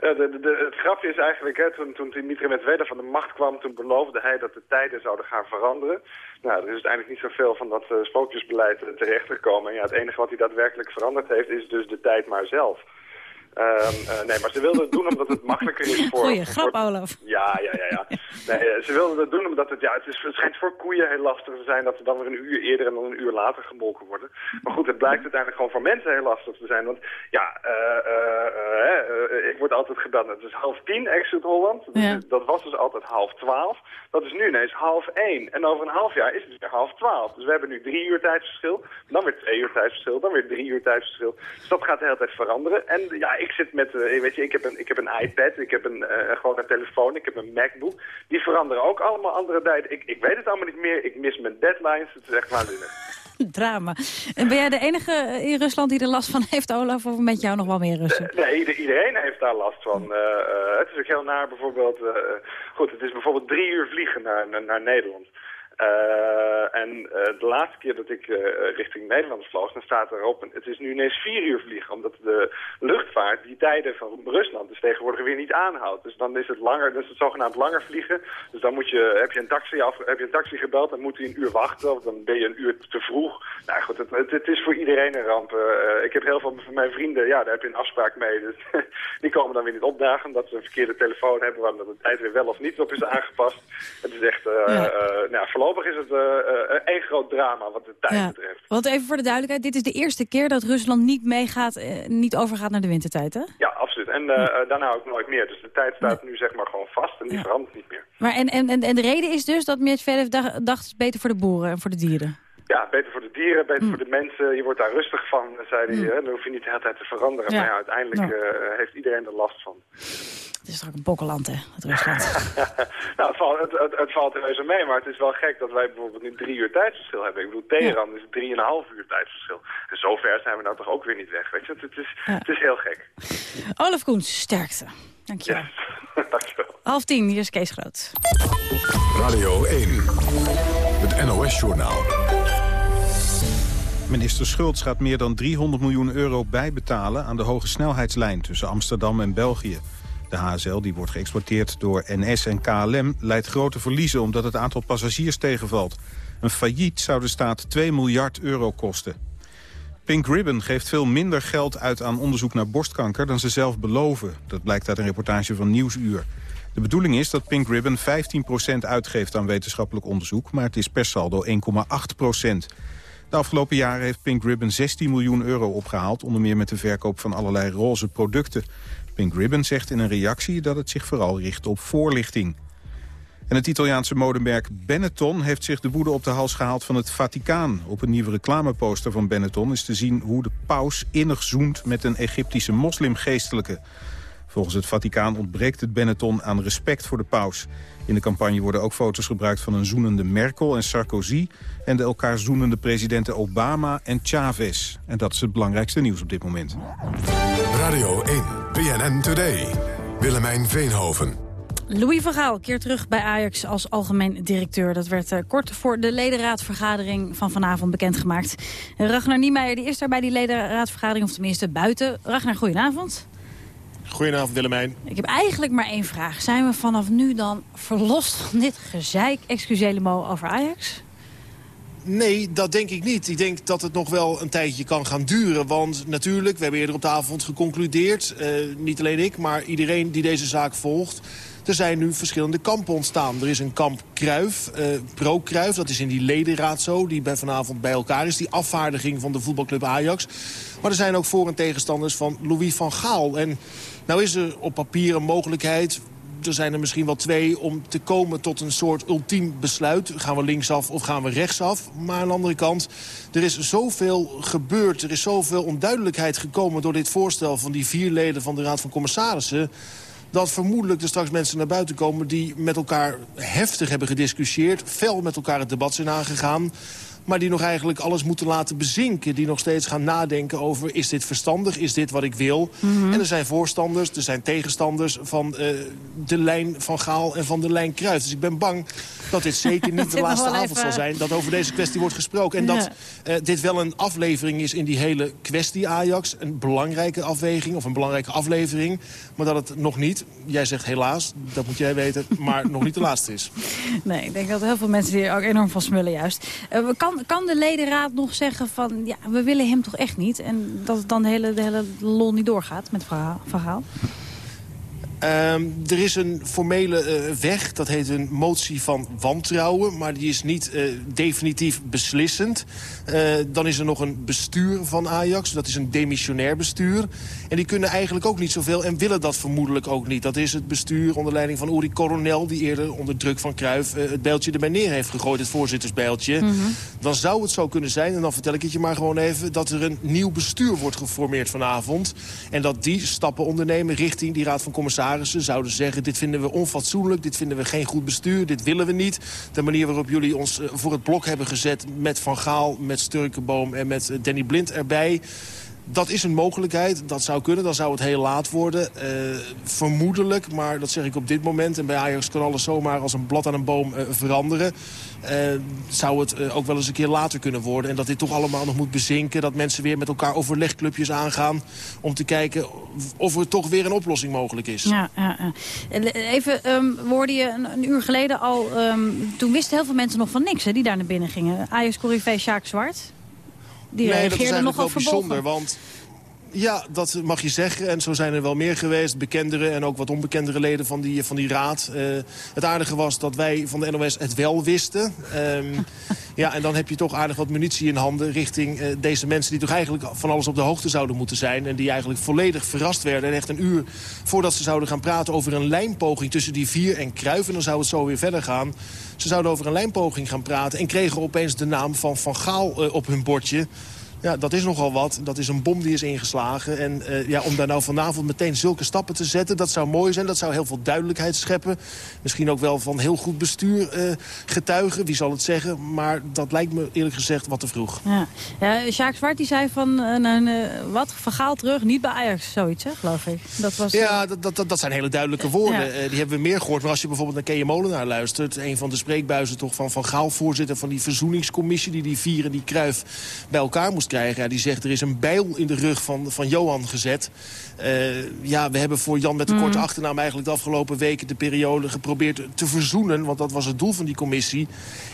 de, de, de- het grapje is eigenlijk, hè, toen, toen Dimitri Medvedev van de macht kwam, toen beloofde hij dat de tijden zouden gaan veranderen. Nou, er is uiteindelijk niet zoveel van dat eh, sprookjesbeleid eh, terechtgekomen. En ja, het enige wat hij daadwerkelijk veranderd heeft, is dus de tijd maar zelf. Ehm, eh, nee, maar ze wilden het doen omdat het makkelijker is voor... Goeie voor- grap, Olaf. Ja, ja, ja, ja. Nee, eh, ze wilden het doen omdat het, ja, het, is, het schijnt voor koeien heel lastig te zijn dat ze dan weer een uur eerder en dan een uur later gemolken worden. Maar goed, het blijkt uiteindelijk gewoon voor mensen heel lastig te zijn. Want ja, eh, ik word altijd gebeld. Het is half tien, Exit Holland. Ja. Dat was dus altijd half twaalf. Dat is nu ineens half één. En over een half jaar is het weer half twaalf. Dus we hebben nu drie uur tijdsverschil. Dan weer twee uur tijdsverschil. Dan weer drie uur tijdsverschil. Dus dat gaat de hele tijd veranderen. En ja, ik zit met, eh, weet je, ik heb een, ik heb een iPad. Ik heb een, eh, gewoon een telefoon. Ik heb een MacBook. Die veranderen ook allemaal andere tijden. Ik, ik weet het allemaal niet meer. Ik mis mijn deadlines. Het is echt waanzinnig. Drama. En ben jij de enige in Rusland die er last van heeft, Olaf? Of met jou nog wel meer Russen? Nee, ieder- iedereen heeft daar last van. Eh, eh, het is ook heel naar bijvoorbeeld... eh, goed, het is bijvoorbeeld drie uur vliegen naar, naar, naar Nederland. Uh, en uh, de laatste keer dat ik uh, richting Nederland vloog, dan staat erop... het is nu ineens vier uur vliegen, omdat de luchtvaart die tijden van Rusland dus tegenwoordig weer niet aanhoudt. Dus dan is het langer, dus het zogenaamd langer vliegen. Dus dan moet je, heb je een taxi, af, heb je een taxi gebeld, dan moet hij een uur wachten, of dan ben je een uur te vroeg. Nou goed, het, het, het is voor iedereen een ramp. ik heb heel veel van mijn vrienden, ja, daar heb je een afspraak mee. Dus die komen dan weer niet opdagen, omdat ze een verkeerde telefoon hebben, waar de tijd weer wel of niet op is aangepast. Het is echt, ja. nou, voorlopig is het uh, één groot drama wat de tijd ja. betreft. Want even voor de duidelijkheid, dit is de eerste keer dat Rusland niet meegaat, uh, niet overgaat naar de wintertijd, hè? Ja, absoluut. En uh, daarna ook nooit meer. Dus de tijd staat nu zeg maar gewoon vast en die ja. verandert niet meer. Maar en, en, en de reden is dus dat Medvedev dacht, dacht het beter voor de boeren en voor de dieren? Ja, beter voor de dieren, beter mm. voor de mensen. Je wordt daar rustig van, zei hij. Mm. Dan hoef je niet de hele tijd te veranderen. Ja. Maar ja, uiteindelijk Ja. uh, heeft iedereen er last van. Het is toch ook een bokkenland, hè, het Rusland. nou, het valt, het, het, het valt reuze mee, maar het is wel gek dat wij bijvoorbeeld nu drie uur tijdsverschil hebben. Ik bedoel, Teheran is drieënhalf uur tijdsverschil. En zo ver zijn we nou toch ook weer niet weg, weet je. Het, het is, het is heel gek. Olaf Koens, sterkte. Dankjewel. Yes. Dankjewel. Half tien, hier is Kees Groot. Radio 1, het NOS-journaal. Minister Schultz gaat meer dan 300 miljoen euro bijbetalen aan de hoge snelheidslijn tussen Amsterdam en België. De HSL, die wordt geëxploiteerd door NS en KLM, leidt grote verliezen omdat het aantal passagiers tegenvalt. Een failliet zou de staat 2 miljard euro kosten. Pink Ribbon geeft veel minder geld uit aan onderzoek naar borstkanker dan ze zelf beloven. Dat blijkt uit een reportage van Nieuwsuur. De bedoeling is dat Pink Ribbon 15% uitgeeft aan wetenschappelijk onderzoek, maar het is per saldo 1,8%. De afgelopen jaren heeft Pink Ribbon 16 miljoen euro opgehaald... onder meer met de verkoop van allerlei roze producten. Pink Ribbon zegt in een reactie dat het zich vooral richt op voorlichting. En het Italiaanse modemerk Benetton heeft zich de woede op de hals gehaald van het Vaticaan. Op een nieuwe reclameposter van Benetton is te zien hoe de paus innig zoent met een Egyptische moslimgeestelijke. Volgens het Vaticaan ontbreekt het Benetton aan respect voor de paus. In de campagne worden ook foto's gebruikt van een zoenende Merkel en Sarkozy... en de elkaar zoenende presidenten Obama en Chavez. En dat is het belangrijkste nieuws op dit moment. Radio 1, BNN Today. Willemijn Veenhoven. Louis van Gaal keert terug bij Ajax als algemeen directeur. Dat werd uh, kort voor de ledenraadvergadering van vanavond bekendgemaakt. Ragnar Niemeyer die is daar bij die ledenraadvergadering, of tenminste buiten. Ragnar, goedenavond. Goedenavond Willemijn. Ik heb eigenlijk maar één vraag. Zijn we vanaf nu dan verlost van dit gezeik, excusez mo over Ajax? Nee, dat denk ik niet. Ik denk dat het nog wel een tijdje kan gaan duren. Want natuurlijk, we hebben eerder op de avond geconcludeerd... Uh, niet alleen ik, maar iedereen die deze zaak volgt... Er zijn nu verschillende kampen ontstaan. Er is een kamp Kruif, uh, pro-Kruif, dat is in die ledenraad zo... die bij vanavond bij elkaar is, die afvaardiging van de voetbalclub Ajax. Maar er zijn ook voor- en tegenstanders van Louis van Gaal. En nou is er op papier een mogelijkheid er zijn er misschien wel twee om te komen tot een soort ultiem besluit. Gaan we linksaf of gaan we rechtsaf? Maar aan de andere kant, er is zoveel gebeurd. Er is zoveel onduidelijkheid gekomen door dit voorstel van die vier leden van de Raad van Commissarissen dat vermoedelijk er straks mensen naar buiten komen... die met elkaar heftig hebben gediscussieerd, fel met elkaar het debat zijn aangegaan maar die nog eigenlijk alles moeten laten bezinken. Die nog steeds gaan nadenken over, is dit verstandig? Is dit wat ik wil? Mm -hmm. En er zijn voorstanders, er zijn tegenstanders van uh, de lijn van Gaal en van de lijn Kruijf. Dus ik ben bang dat dit zeker niet de laatste avond even... zal zijn... dat over deze kwestie wordt gesproken. En dat uh, dit wel een aflevering is in die hele kwestie Ajax. Een belangrijke afweging of een belangrijke aflevering. Maar dat het nog niet, jij zegt helaas, dat moet jij weten... maar nog niet de laatste is. Nee, ik denk dat heel veel mensen hier ook enorm van smullen juist. Uh, kan kan, de ledenraad nog zeggen van... ja, we willen hem toch echt niet? En dat het dan de hele, de hele lol niet doorgaat met verhaal? verhaal? Um, er is een formele uh, weg, dat heet een motie van wantrouwen... maar die is niet uh, definitief beslissend. Uh, dan is er nog een bestuur van Ajax, dat is een demissionair bestuur. En die kunnen eigenlijk ook niet zoveel en willen dat vermoedelijk ook niet. Dat is het bestuur onder leiding van Uri Coronel... die eerder onder druk van Cruijff het bijltje erbij neer heeft gegooid, het voorzittersbijltje. Mm -hmm. Dan zou het zo kunnen zijn, en dan vertel ik het je maar gewoon even... dat er een nieuw bestuur wordt geformeerd vanavond. En dat die stappen ondernemen richting die raad van commissarissen zouden zeggen... dit vinden we onfatsoenlijk, dit vinden we geen goed bestuur, dit willen we niet. De manier waarop jullie ons voor het blok hebben gezet met Van Gaal, met Sturkenboom en met Danny Blind erbij... dat is een mogelijkheid. Dat zou kunnen. Dan zou het heel laat worden. Uh, vermoedelijk, maar dat zeg ik op dit moment. En bij Ajax kan alles zomaar als een blad aan een boom uh, veranderen. Uh, zou het ook wel eens een keer later kunnen worden. En dat dit toch allemaal nog moet bezinken. Dat mensen weer met elkaar overlegclubjes aangaan. Om te kijken of er toch weer een oplossing mogelijk is. Ja, ja, ja. Even, um, je een, uur geleden al... Um, toen wisten heel veel mensen nog van niks hè, die daar naar binnen gingen. Ajax Corrivé Sjaak Zwart. Die nee, dat is reageerde eigenlijk nogal wel bijzonder, want... Ja, dat mag je zeggen. En zo zijn er wel meer geweest. Bekendere en ook wat onbekendere leden van die, van die raad. Uh, het aardige was dat wij van de NOS het wel wisten. Um, ja, en dan heb je toch aardig wat munitie in handen... richting uh, deze mensen die toch eigenlijk van alles op de hoogte zouden moeten zijn. En die eigenlijk volledig verrast werden. En echt een uur voordat ze zouden gaan praten over een lijnpoging... tussen die vier en Kruif. En dan zou het zo weer verder gaan. Ze zouden over een lijnpoging gaan praten... en kregen opeens de naam van Van Gaal uh, op hun bordje... Ja, dat is nogal wat. Dat is een bom die is ingeslagen. En uh, ja, om daar nou vanavond meteen zulke stappen te zetten... dat zou mooi zijn. Dat zou heel veel duidelijkheid scheppen. Misschien ook wel van heel goed bestuur uh, getuigen. Wie zal het zeggen? Maar dat lijkt me eerlijk gezegd wat te vroeg. Ja, ja Sjaak Zwart die zei van... Uh, wat, vergaal terug, niet bij Ajax. Zoiets, hè, geloof ik. Dat was, ja, dat, dat, dat zijn hele duidelijke woorden. Ja. die hebben we meer gehoord. Maar als je bijvoorbeeld naar Keje Molenaar luistert... een van de spreekbuizen toch van Van Gaal, voorzitter van die verzoeningscommissie... die die vier en die Kruif bij elkaar moest krijgen. Ja, die zegt er is een bijl in de rug van, van Johan gezet. Uh, ja, we hebben voor Jan met de korte mm. achternaam eigenlijk de afgelopen weken de periode geprobeerd te verzoenen. Want dat was het doel van die commissie.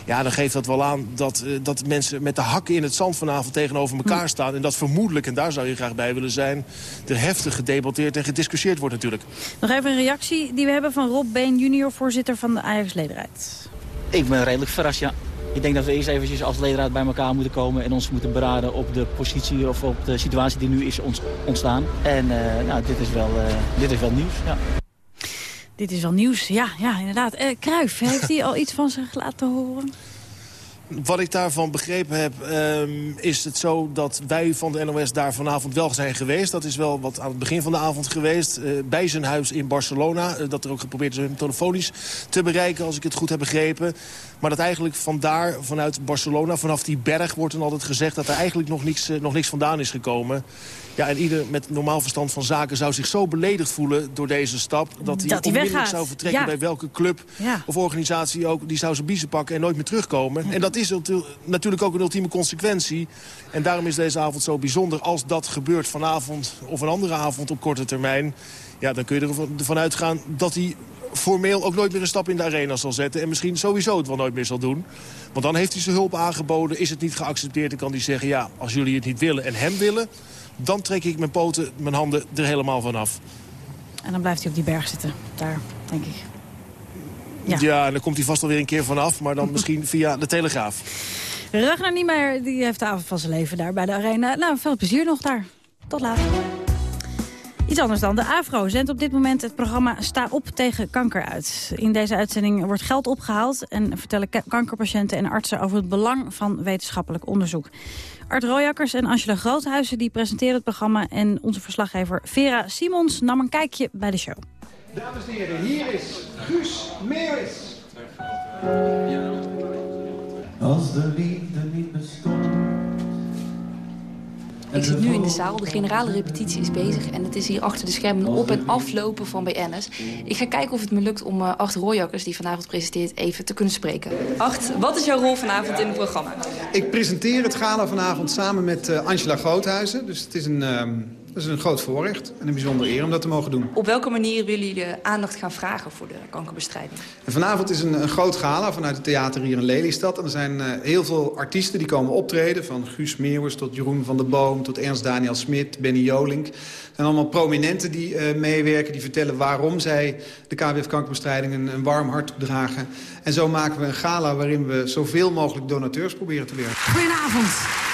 Ja, dan geeft dat wel aan dat, uh, dat mensen met de hakken in het zand vanavond tegenover elkaar mm. staan. En dat vermoedelijk, en daar zou je graag bij willen zijn, er heftig gedebatteerd en gediscussieerd wordt natuurlijk. Nog even een reactie die we hebben van Rob Been junior, voorzitter van de Ajax-ledenraad. Ik ben redelijk verrast, ja. Ik denk dat we eerst eventjes als ledenraad bij elkaar moeten komen... en ons moeten beraden op de positie of op de situatie die nu is ontstaan. En uh, nou, dit, is wel, uh, dit is wel nieuws, ja. Dit is wel nieuws, ja, ja inderdaad. Uh, Kruif, heeft hij al iets van zich laten horen? Wat ik daarvan begrepen heb, um, is het zo dat wij van de NOS daar vanavond wel zijn geweest. Dat is wel wat aan het begin van de avond geweest. Uh, bij zijn huis in Barcelona. Uh, dat er ook geprobeerd is hem telefonisch te bereiken, als ik het goed heb begrepen. Maar dat eigenlijk vandaar, vanuit Barcelona, vanaf die berg wordt dan altijd gezegd... dat er eigenlijk nog niks, uh, nog niks vandaan is gekomen. Ja, en ieder met normaal verstand van zaken zou zich zo beledigd voelen door deze stap... dat hij onmiddellijk zou vertrekken ja. bij welke club ja. of organisatie ook. Die zou zijn biezen pakken en nooit meer terugkomen. En dat is natuurlijk ook een ultieme consequentie. En daarom is deze avond zo bijzonder. Als dat gebeurt vanavond of een andere avond op korte termijn... Ja, dan kun je ervan uitgaan dat hij formeel ook nooit meer een stap in de arena zal zetten. En misschien sowieso het wel nooit meer zal doen. Want dan heeft hij zijn hulp aangeboden. Is het niet geaccepteerd, dan kan hij zeggen... ja, als jullie het niet willen en hem willen... dan trek ik mijn poten, mijn handen er helemaal van af. En dan blijft hij op die berg zitten. Daar, denk ik. Ja, ja en dan komt hij vast alweer een keer vanaf. Maar dan misschien via de Telegraaf. Ragnar Niemeyer die heeft de avond van zijn leven daar bij de arena. Nou, veel plezier nog daar. Tot later. Iets anders dan. De AVRO zendt op dit moment het programma Sta op tegen kanker uit. In deze uitzending wordt geld opgehaald... en vertellen kankerpatiënten en artsen over het belang van wetenschappelijk onderzoek. Art Royakkers en Angela Groothuizen die presenteren het programma... en onze verslaggever Vera Simons nam een kijkje bij de show. Dames en heren, hier is Guus Meeuwis. Als de liefde Ik zit nu in de zaal, de generale repetitie is bezig... en het is hier achter de schermen op- en aflopen van BN'ers. Ik ga kijken of het me lukt om uh, Art Royakkers, die vanavond presenteert, even te kunnen spreken. Art, wat is jouw rol vanavond in het programma? Ik presenteer het gala vanavond samen met uh, Angela Groothuizen. Dus het is een... Um... Dat is een groot voorrecht en een bijzondere eer om dat te mogen doen. Op welke manier willen jullie de aandacht gaan vragen voor de kankerbestrijding? En vanavond is een, een, groot gala vanuit het theater hier in Lelystad. En er zijn uh, heel veel artiesten die komen optreden. Van Guus Meeuwers tot Jeroen van der Boom tot Ernst Daniel Smit, Benny Jolink. Het zijn allemaal prominenten die uh, meewerken. Die vertellen waarom zij de KWF kankerbestrijding een, een warm hart toedragen. En zo maken we een gala waarin we zoveel mogelijk donateurs proberen te werven. Goedenavond.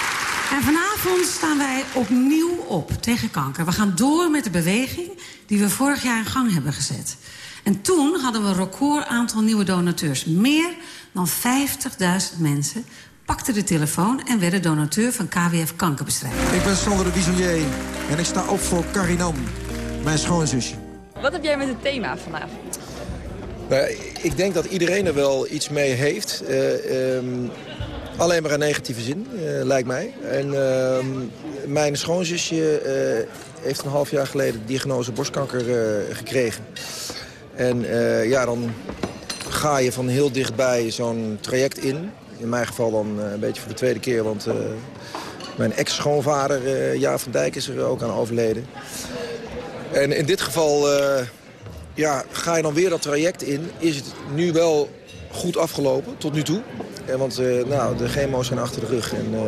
En vanavond staan wij opnieuw op tegen kanker. We gaan door met de beweging die we vorig jaar in gang hebben gezet. En toen hadden we een record aantal nieuwe donateurs. Meer dan 50.000 mensen pakten de telefoon en werden donateur van KWF Kankerbestrijding. Ik ben Sander de Bisonnier en ik sta op voor Karinam, mijn schoonzusje. Wat heb jij met het thema vanavond? Nou, ik denk dat iedereen er wel iets mee heeft. Uh, um Alleen maar een negatieve zin, eh, lijkt mij. En ehm, mijn schoonzusje eh, heeft een half jaar geleden de diagnose borstkanker eh, gekregen. En ja, dan ga je van heel dichtbij zo'n traject in. In mijn geval dan een beetje voor de tweede keer, want... mijn ex-schoonvader, Jaap van Dijk, is er ook aan overleden. En in dit geval ja, ga je dan weer dat traject in. Is het nu wel goed afgelopen, tot nu toe. Eh, want eh, nou, de chemo's zijn achter de rug en eh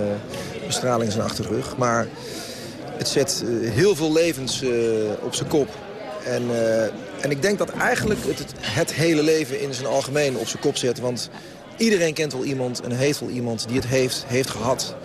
bestralingen zijn achter de rug. Maar het zet eh, heel veel levens eh, op zijn kop. En, eh, en ik denk dat eigenlijk het, het, het hele leven in zijn algemeen op zijn kop zet. Want iedereen kent wel iemand en heeft wel iemand die het heeft, heeft gehad.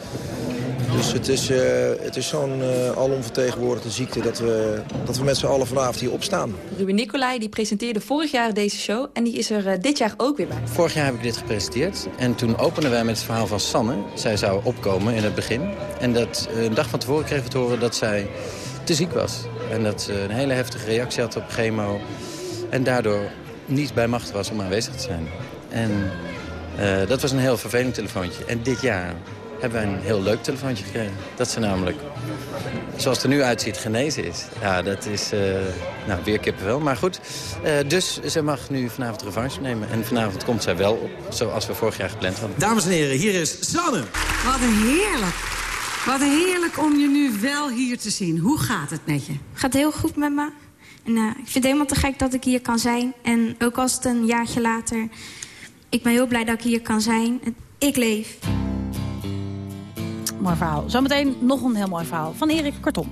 Dus het is, eh, het is zo'n eh, alomvertegenwoordigde ziekte dat we, dat we met z'n allen vanavond hier opstaan. Ruben Nicolai die presenteerde vorig jaar deze show en die is er eh, dit jaar ook weer bij. Vorig jaar heb ik dit gepresenteerd. En toen openden wij met het verhaal van Sanne. Zij zou opkomen in het begin. En dat, een dag van tevoren kregen we te horen dat zij te ziek was. En dat ze een hele heftige reactie had op chemo. En daardoor niet bij macht was om aanwezig te zijn. En eh, dat was een heel vervelend telefoontje. En dit jaar hebben wij een heel leuk telefoontje gekregen. Dat ze namelijk, zoals het er nu uitziet, genezen is. Ja, dat is uh, nou, weer kippenvel. Maar goed, uh, dus ze mag nu vanavond revanche nemen. En vanavond komt zij wel op, zoals we vorig jaar gepland hadden. Dames en heren, hier is Sanne. Wat een heerlijk. Wat een heerlijk om je nu wel hier te zien. Hoe gaat het met je? gaat heel goed met me. En uh, ik vind het helemaal te gek dat ik hier kan zijn. En ook als het een jaartje later... Ik ben heel blij dat ik hier kan zijn. Ik leef. Mooi verhaal. Zometeen nog een heel mooi verhaal van Erik Kortom.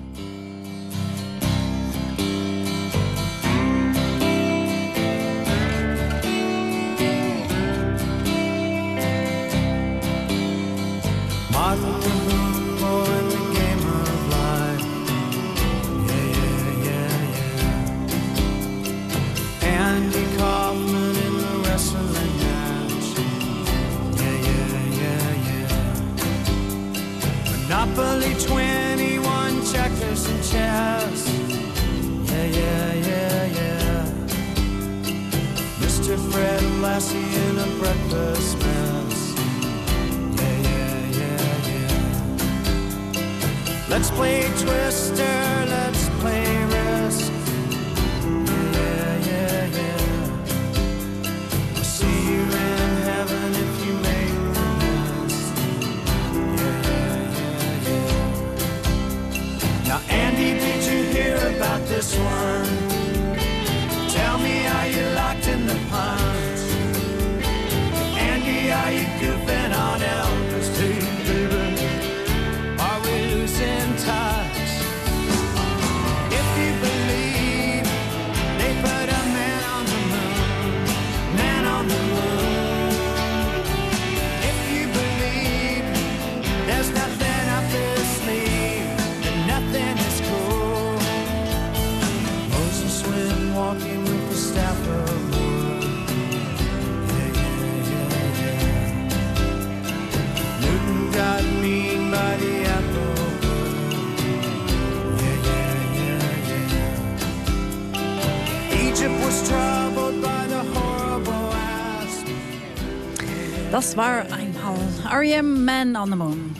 Waar eenmaal. R.E.M. Man on the Moon.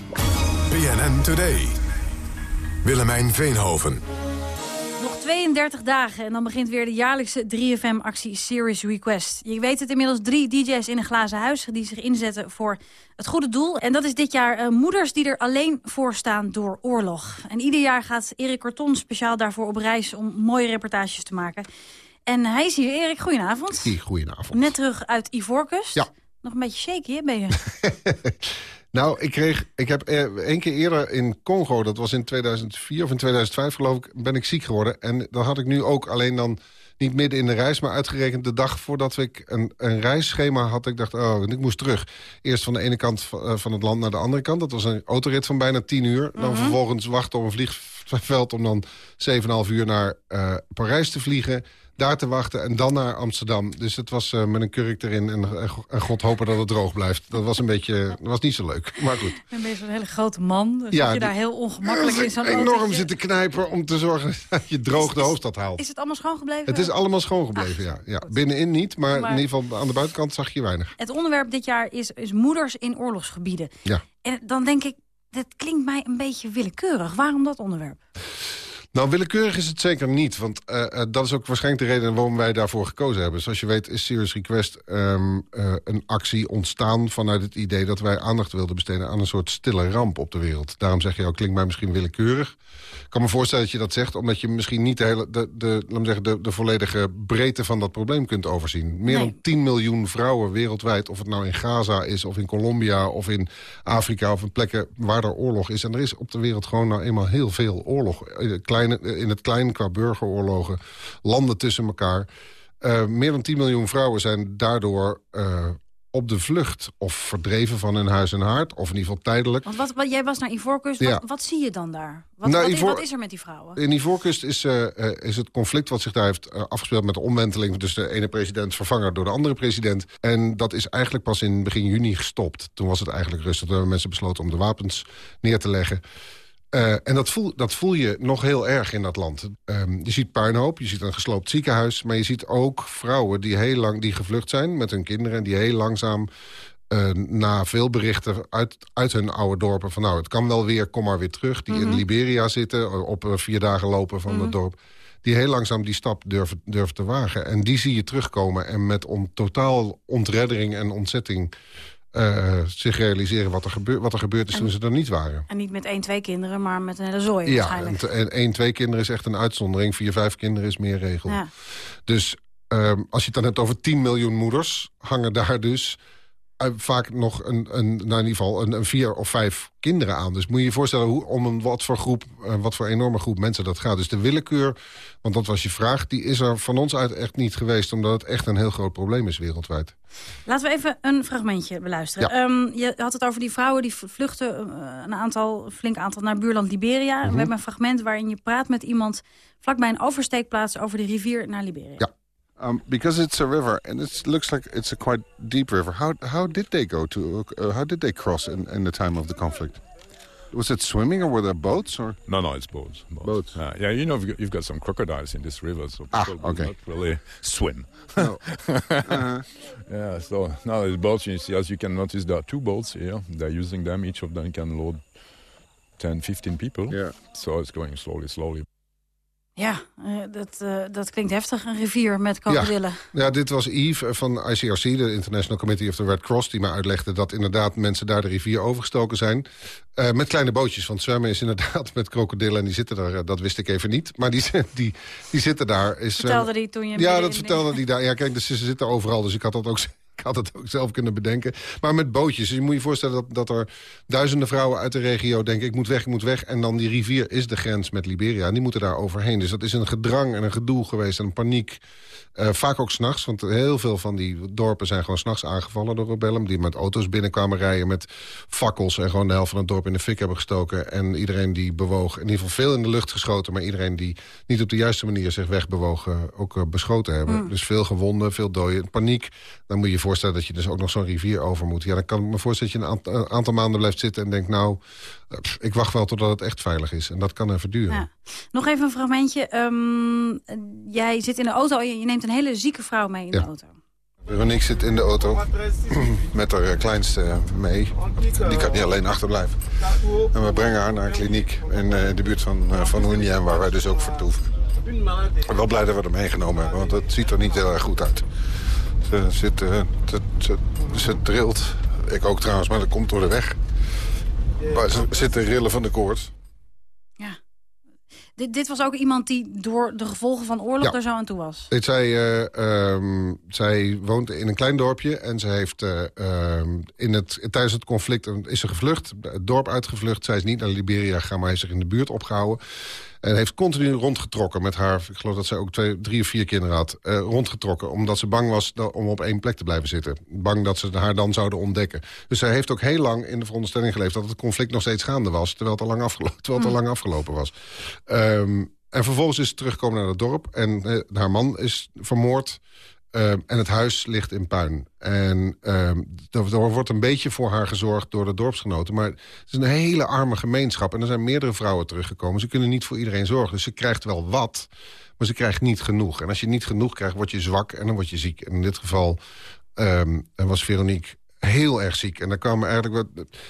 BNN Today. Willemijn Veenhoven. Nog 32 dagen en dan begint weer de jaarlijkse 3FM-actie Serious Request. Je weet het inmiddels drie DJ's in een glazen huis die zich inzetten voor het goede doel. En dat is dit jaar uh, moeders die er alleen voor staan door oorlog. En ieder jaar gaat Erik Corton speciaal daarvoor op reis om mooie reportages te maken. En hij is hier. Erik, goedenavond. Hey, goedenavond. Net terug uit Ivoorkust. Ja. Nog een beetje shaky, ben je? Nou, ik, kreeg, ik heb eh, één keer eerder in Congo, dat was in 2004 of in 2005 geloof ik, ben ik ziek geworden. En dat had ik nu ook, alleen dan niet midden in de reis, maar uitgerekend de dag voordat ik een, een reisschema had. Ik dacht, oh, en ik moest terug. Eerst van de ene kant van het land naar de andere kant. Dat was een autorit van bijna tien uur. Dan Mhm. vervolgens wachten op een vlieg, veld om dan 7,5 uur naar eh, Parijs te vliegen daar te wachten en dan naar Amsterdam. Dus het was eh, met een kurk erin en, en God hopen dat het droog blijft. Dat was een beetje, dat was niet zo leuk, maar goed. Dan ben je zo'n hele grote man, dus Ja, dat je daar heel ongemakkelijk in zo'n enorm autootje- zitten knijpen om te zorgen dat je droog de hoofdstad haalt. Is het allemaal schoongebleven? Het is allemaal schoon gebleven, ja. ja. Binnenin niet, maar, Maar- in ieder geval aan de buitenkant zag je weinig. Het onderwerp dit jaar is, is moeders in oorlogsgebieden. Ja. En dan denk ik, dat klinkt mij een beetje willekeurig. Waarom dat onderwerp? Nou, willekeurig is het zeker niet. Want eh, eh, dat is ook waarschijnlijk de reden waarom wij daarvoor gekozen hebben. Zoals je weet is Serious Request ehm, eh, een actie ontstaan... vanuit het idee dat wij aandacht wilden besteden... aan een soort stille ramp op de wereld. Daarom zeg je ook, klinkt mij misschien willekeurig. Ik kan me voorstellen dat je dat zegt... omdat je misschien niet de, hele, de, de, laat me zeggen, de, de volledige breedte van dat probleem kunt overzien. Meer Nee. dan 10 miljoen vrouwen wereldwijd... of het nou in Gaza is, of in Colombia, of in Afrika... of in plekken waar er oorlog is. En er is op de wereld gewoon nou eenmaal heel veel oorlog. In het, kleine, in het klein qua burgeroorlogen, landen tussen elkaar. Eh, meer dan 10 miljoen vrouwen zijn daardoor eh, op de vlucht... of verdreven van hun huis en haard, of in ieder geval tijdelijk. Want wat, wat, jij was naar Ivoorkust. Ja. Wat, wat zie je dan daar? Wat, Nou, wat, is, Ivoor- wat is er met die vrouwen? In Ivoorkust is, eh, eh, is het conflict wat zich daar heeft eh, afgespeeld... met de omwenteling, dus de ene president vervangen door de andere president. En dat is eigenlijk pas in begin juni gestopt. Toen was het eigenlijk rustig. Toen hebben mensen besloten om de wapens neer te leggen. Eh, en dat voel, dat voel je nog heel erg in dat land. Ehm, je ziet puinhoop, je ziet een gesloopt ziekenhuis... maar je ziet ook vrouwen die heel lang die gevlucht zijn met hun kinderen... en die heel langzaam eh, na veel berichten uit, uit hun oude dorpen... van nou, het kan wel weer, kom maar weer terug... die in Mhm. Liberia zitten, eh, op vier dagen lopen van Mhm. het dorp... die heel langzaam die stap durven, durven te wagen. En die zie je terugkomen en met on, totaal ontreddering en ontzetting... eh, zich realiseren wat er, gebeur, wat er gebeurd is En- toen ze er niet waren. En niet met één, twee kinderen, maar met een hele zooi Ja, waarschijnlijk. en één, twee kinderen is echt een uitzondering. Vier, vijf kinderen is meer regel. Ja. Dus ehm, als je het dan hebt over 10 miljoen moeders... hangen daar dus vaak nog een, een, nou in ieder geval een, een vier of vijf kinderen aan. Dus moet je je voorstellen hoe, om een wat voor groep, eh, wat voor enorme groep mensen dat gaat. Dus de willekeur, want dat was je vraag, die is er van ons uit echt niet geweest. Omdat het echt een heel groot probleem is wereldwijd. Laten we even een fragmentje beluisteren. Ja. Ehm, je had het over die vrouwen die vluchten eh, een aantal, een flink aantal naar buurland Liberia. Mhm. We hebben een fragment waarin je praat met iemand vlakbij een oversteekplaats over de rivier naar Liberia. Ja. Um, because it's a river and it looks like it's a quite deep river. How how did they go to? Uh, how did they cross in, in the time of the conflict? Was it swimming or were there boats or? No, no, it's boats. Boats. Uh, yeah, you know, you've got, you've got some crocodiles in this river, so Ah, people do okay. not really swim. No. Uh-huh. yeah, so now it's boats. You see, as you can notice, there are two boats here. They're using them. Each of them can load 10, 15 people. Yeah. So it's going slowly, slowly. Ja, eh, dat, eh, dat klinkt heftig, een rivier met krokodillen. Ja. ja, dit was Yves eh, van ICRC, de International Committee of the Red Cross... die mij uitlegde dat inderdaad mensen daar de rivier overgestoken zijn. Met kleine bootjes, want zwemmen is inderdaad met krokodillen... en die zitten daar, dat wist ik even niet. Maar die, die, die zitten daar. Is, Vertelde die toen je Ja, dat vertelde die daar. Ja, kijk, dus ze zitten overal, dus ik had dat ook... Ik had het ook zelf kunnen bedenken. Maar met bootjes. Dus je moet je voorstellen dat, dat er duizenden vrouwen uit de regio denken... ik moet weg, ik moet weg. En dan die rivier is de grens met Liberia. En die moeten daar overheen. Dus dat is een gedrang en een gedoe geweest en een paniek. Eh, vaak ook s'nachts, want heel veel van die dorpen zijn gewoon s'nachts aangevallen door rebellen. Die met auto's binnenkwamen rijden met fakkels en gewoon de helft van het dorp in de fik hebben gestoken. En iedereen die bewoog, in ieder geval veel in de lucht geschoten, maar iedereen die niet op de juiste manier zich wegbewoog, eh, ook eh, beschoten hebben. Mm. Dus veel gewonden, veel doden, paniek. Dan moet je je voorstellen dat je dus ook nog zo'n rivier over moet. Ja, dan kan ik me voorstellen dat je een een aantal maanden blijft zitten en denkt, nou, eh, pff, ik wacht wel totdat het echt veilig is. En dat kan even duren. Ja. Nog even een fragmentje. Ehm, jij zit in de auto en je neemt een hele zieke vrouw mee in de auto. Veronique zit in de auto met haar eh, kleinste mee. Die kan niet alleen achterblijven. En we brengen haar naar een kliniek in eh, de buurt van, eh van waar wij dus ook vertoeven. Ik ben wel blij dat we hem meegenomen hebben, want het ziet er niet heel erg goed uit. Ze, zit, eh, ze, ze, ze trilt. Ik ook trouwens, maar dat komt door de weg. Maar ze zit te rillen van de koorts. Dit, dit was ook iemand die door de gevolgen van oorlog Ja. er zo aan toe was. Dit, zij, eh, ehm, zij woont in een klein dorpje en ze heeft eh, ehm, in het, tijdens het conflict een- is ze gevlucht. Het dorp uitgevlucht. Zij is niet naar Liberia gegaan, maar heeft zich in de buurt opgehouden. En heeft continu rondgetrokken met haar... ik geloof dat zij ook twee, drie of vier kinderen had... eh, rondgetrokken, omdat ze bang was om op één plek te blijven zitten. Bang dat ze haar dan zouden ontdekken. Dus zij heeft ook heel lang in de veronderstelling geleefd... dat het conflict nog steeds gaande was, terwijl het al lang, afgelo terwijl het al lang afgelopen was. Ehm, en vervolgens is ze teruggekomen naar het dorp... en eh, haar man is vermoord... Ehm, en het huis ligt in puin. En ehm, er, wordt een beetje voor haar gezorgd door de dorpsgenoten. Maar het is een hele arme gemeenschap. En er zijn meerdere vrouwen teruggekomen. Ze kunnen niet voor iedereen zorgen. Dus ze krijgt wel wat, maar ze krijgt niet genoeg. En als je niet genoeg krijgt, word je zwak en dan word je ziek. En in dit geval ehm, was Veronique heel erg ziek. En daar kwam eigenlijk,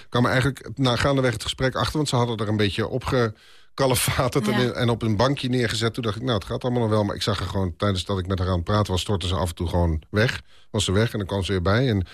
kwam eigenlijk na gaandeweg het gesprek achter... want ze hadden er een beetje opge kalefaterd Ja. en, en op een bankje neergezet. Toen dacht ik, nou, het gaat allemaal nog wel. Maar ik zag er gewoon, tijdens dat ik met haar aan het praten was... stortte ze af en toe gewoon weg. Was ze weg en dan kwam ze weer bij. En,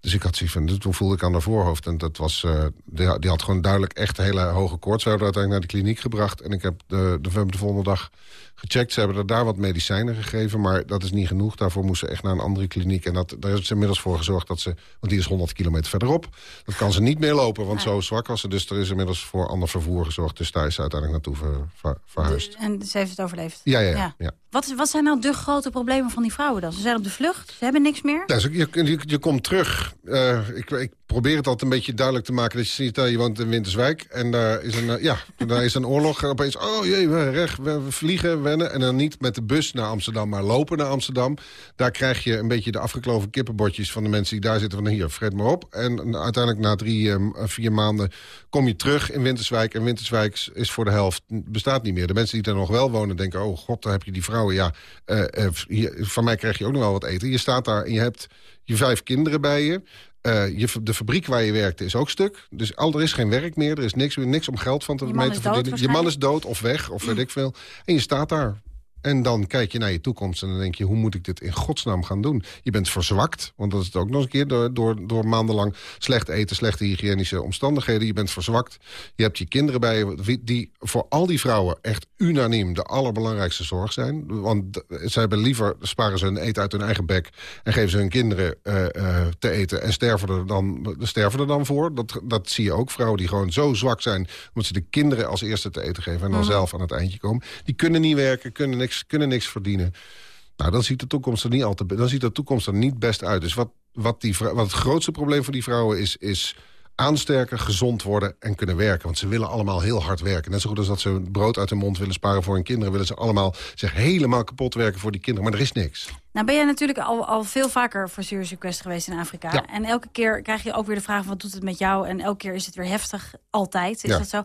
dus ik had zoiets van, toen voelde ik aan haar voorhoofd. En dat was, eh, die, die had gewoon duidelijk echt hele hoge koorts. We hebben haar uiteindelijk naar de kliniek gebracht. En ik heb de, de, de volgende dag gecheckt. Ze hebben er daar wat medicijnen gegeven, maar dat is niet genoeg. Daarvoor moest ze echt naar een andere kliniek. En dat, daar is ze inmiddels voor gezorgd dat ze... want die is 100 kilometer verderop. Dat kan ze niet meer lopen, want zo zwak was ze. Dus er is inmiddels voor ander vervoer gezorgd. Dus daar is ze uiteindelijk naartoe ver- ver- verhuisd. En ze heeft het overleefd. Ja, ja, ja. ja. Wat, wat zijn nou de grote problemen van die vrouwen dan? Ze zijn op de vlucht, ze hebben niks meer. Ja, dus je, je, je komt terug. Eh, ik, ik probeer het altijd een beetje duidelijk te maken. Dat je ziet, dat je woont in Winterswijk. En daar is een, eh, ja, daar is een oorlog. En opeens, oh jee, we, recht, we, we vliegen, En dan niet met de bus naar Amsterdam, maar lopen naar Amsterdam. Daar krijg je een beetje de afgekloven kippenbordjes van de mensen die daar zitten. Van hier, fret maar op. En uiteindelijk na drie, eh, vier maanden kom je terug in Winterswijk. En Winterswijk is voor de helft, bestaat niet meer. De mensen die daar nog wel wonen denken, oh god, daar heb je die vrouwen. Ja, eh, eh, van mij krijg je ook nog wel wat eten. Je staat daar en je hebt je vijf kinderen bij je. Eh, je, de fabriek waar je werkte is ook stuk. Dus al, er is geen werk meer. Er is niks, meer, niks om geld van te, mee te verdienen. Je man is dood of weg of weet ik veel. En je staat daar. En dan kijk je naar je toekomst en dan denk je... hoe moet ik dit in godsnaam gaan doen? Je bent verzwakt, want dat is het ook nog eens een keer... door, door, door maandenlang slecht eten, slechte hygiënische omstandigheden. Je bent verzwakt. Je hebt je kinderen bij je... die voor al die vrouwen echt unaniem de allerbelangrijkste zorg zijn. Want zij hebben liever... sparen ze hun eten uit hun eigen bek... en geven ze hun kinderen eh, eh, te eten... en sterven er dan, sterven er dan voor. Dat, dat zie je ook. Vrouwen die gewoon zo zwak zijn... omdat ze de kinderen als eerste te eten geven... en dan Mhm. zelf aan het eindje komen. Die kunnen niet werken, kunnen niks, kunnen niks verdienen. Nou, dan ziet de toekomst er niet al te, be- dan ziet de toekomst er niet best uit. Dus wat, wat, die, wat het grootste probleem voor die vrouwen is... is aansterken, gezond worden en kunnen werken. Want ze willen allemaal heel hard werken. Net zo goed als dat ze brood uit hun mond willen sparen voor hun kinderen... willen ze allemaal zich helemaal kapot werken voor die kinderen. Maar er is niks. Nou ben jij natuurlijk al, al veel vaker voor Serious Request geweest in Afrika. Ja. En elke keer krijg je ook weer de vraag, wat doet het met jou? En elke keer is het weer heftig, altijd. Is Ja. dat zo?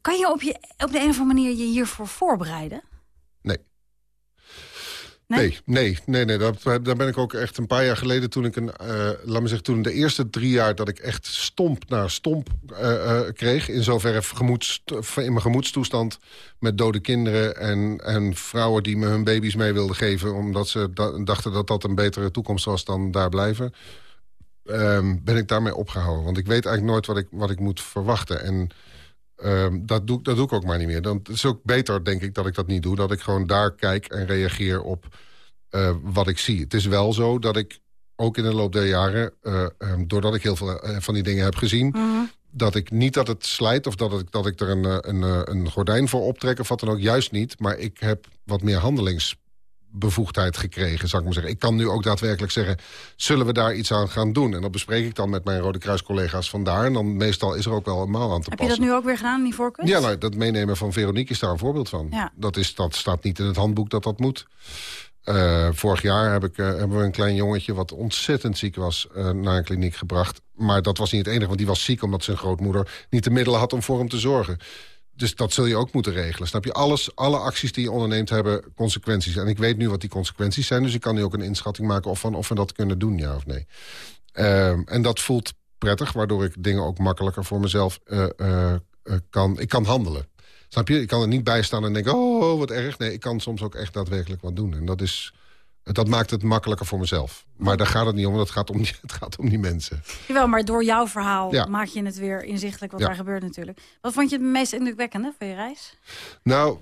Kan je op, je op de een of andere manier je hiervoor voorbereiden? Nee. Nee? Nee, nee. Dat, daar ben ik ook echt een paar jaar geleden toen ik een, eh, laat me zeggen, toen de eerste drie jaar dat ik echt stomp naar stomp eh, eh, kreeg, in zoverre in mijn gemoedstoestand met dode kinderen en, en vrouwen die me hun baby's mee wilden geven, omdat ze da- dachten dat dat een betere toekomst was dan daar blijven, ehm, ben ik daarmee opgehouden. Want ik weet eigenlijk nooit wat ik, wat ik moet verwachten. En Ehm, dat, doe, ik- dat doe ik ook maar niet meer. Dan, het is ook beter, denk ik, dat ik dat niet doe. Dat ik gewoon daar kijk en reageer op eh, wat ik zie. Het is wel zo dat ik ook in de loop der jaren... eh, ehm, doordat ik heel veel eh, van die dingen heb gezien... dat ik niet dat het slijt of dat ik, dat ik er een, een, een gordijn voor optrek... of wat dan ook, juist niet. Maar ik heb wat meer handelingsbevoegdheid gekregen, zou ik maar zeggen. Ik kan nu ook daadwerkelijk zeggen, zullen we daar iets aan gaan doen? En dat bespreek ik dan met mijn Rode Kruis-collega's vandaar. En dan meestal is er ook wel een maal aan te Heb je passen. dat nu ook weer gedaan, die voorkeur? Ja, nou, dat meenemen van Veronique is daar een voorbeeld van. Ja. Dat, is, dat staat niet in het handboek dat dat moet. Eh, vorig jaar heb ik, eh, hebben we een klein jongetje... wat ontzettend ziek was, eh, naar een kliniek gebracht. Maar dat was niet het enige, want die was ziek... omdat zijn grootmoeder niet de middelen had om voor hem te zorgen. Dus dat zul je ook moeten regelen. Snap je? Alles, alle acties die je onderneemt hebben consequenties. En ik weet nu wat die consequenties zijn... dus ik kan nu ook een inschatting maken of, van, of we dat kunnen doen, ja of nee. Ehm, en dat voelt prettig, waardoor ik dingen ook makkelijker voor mezelf eh, eh, eh, kan... Ik kan handelen. Snap je? Ik kan er niet bij staan en denken, oh, wat erg. Nee, ik kan soms ook echt daadwerkelijk wat doen. En dat, is, dat maakt het makkelijker voor mezelf. Maar daar gaat het niet om, het gaat om die, het gaat om die mensen. Jawel, maar door jouw verhaal Ja. maak je het weer inzichtelijk wat Ja. daar gebeurt natuurlijk. Wat vond je het meest indrukwekkende van je reis? Nou,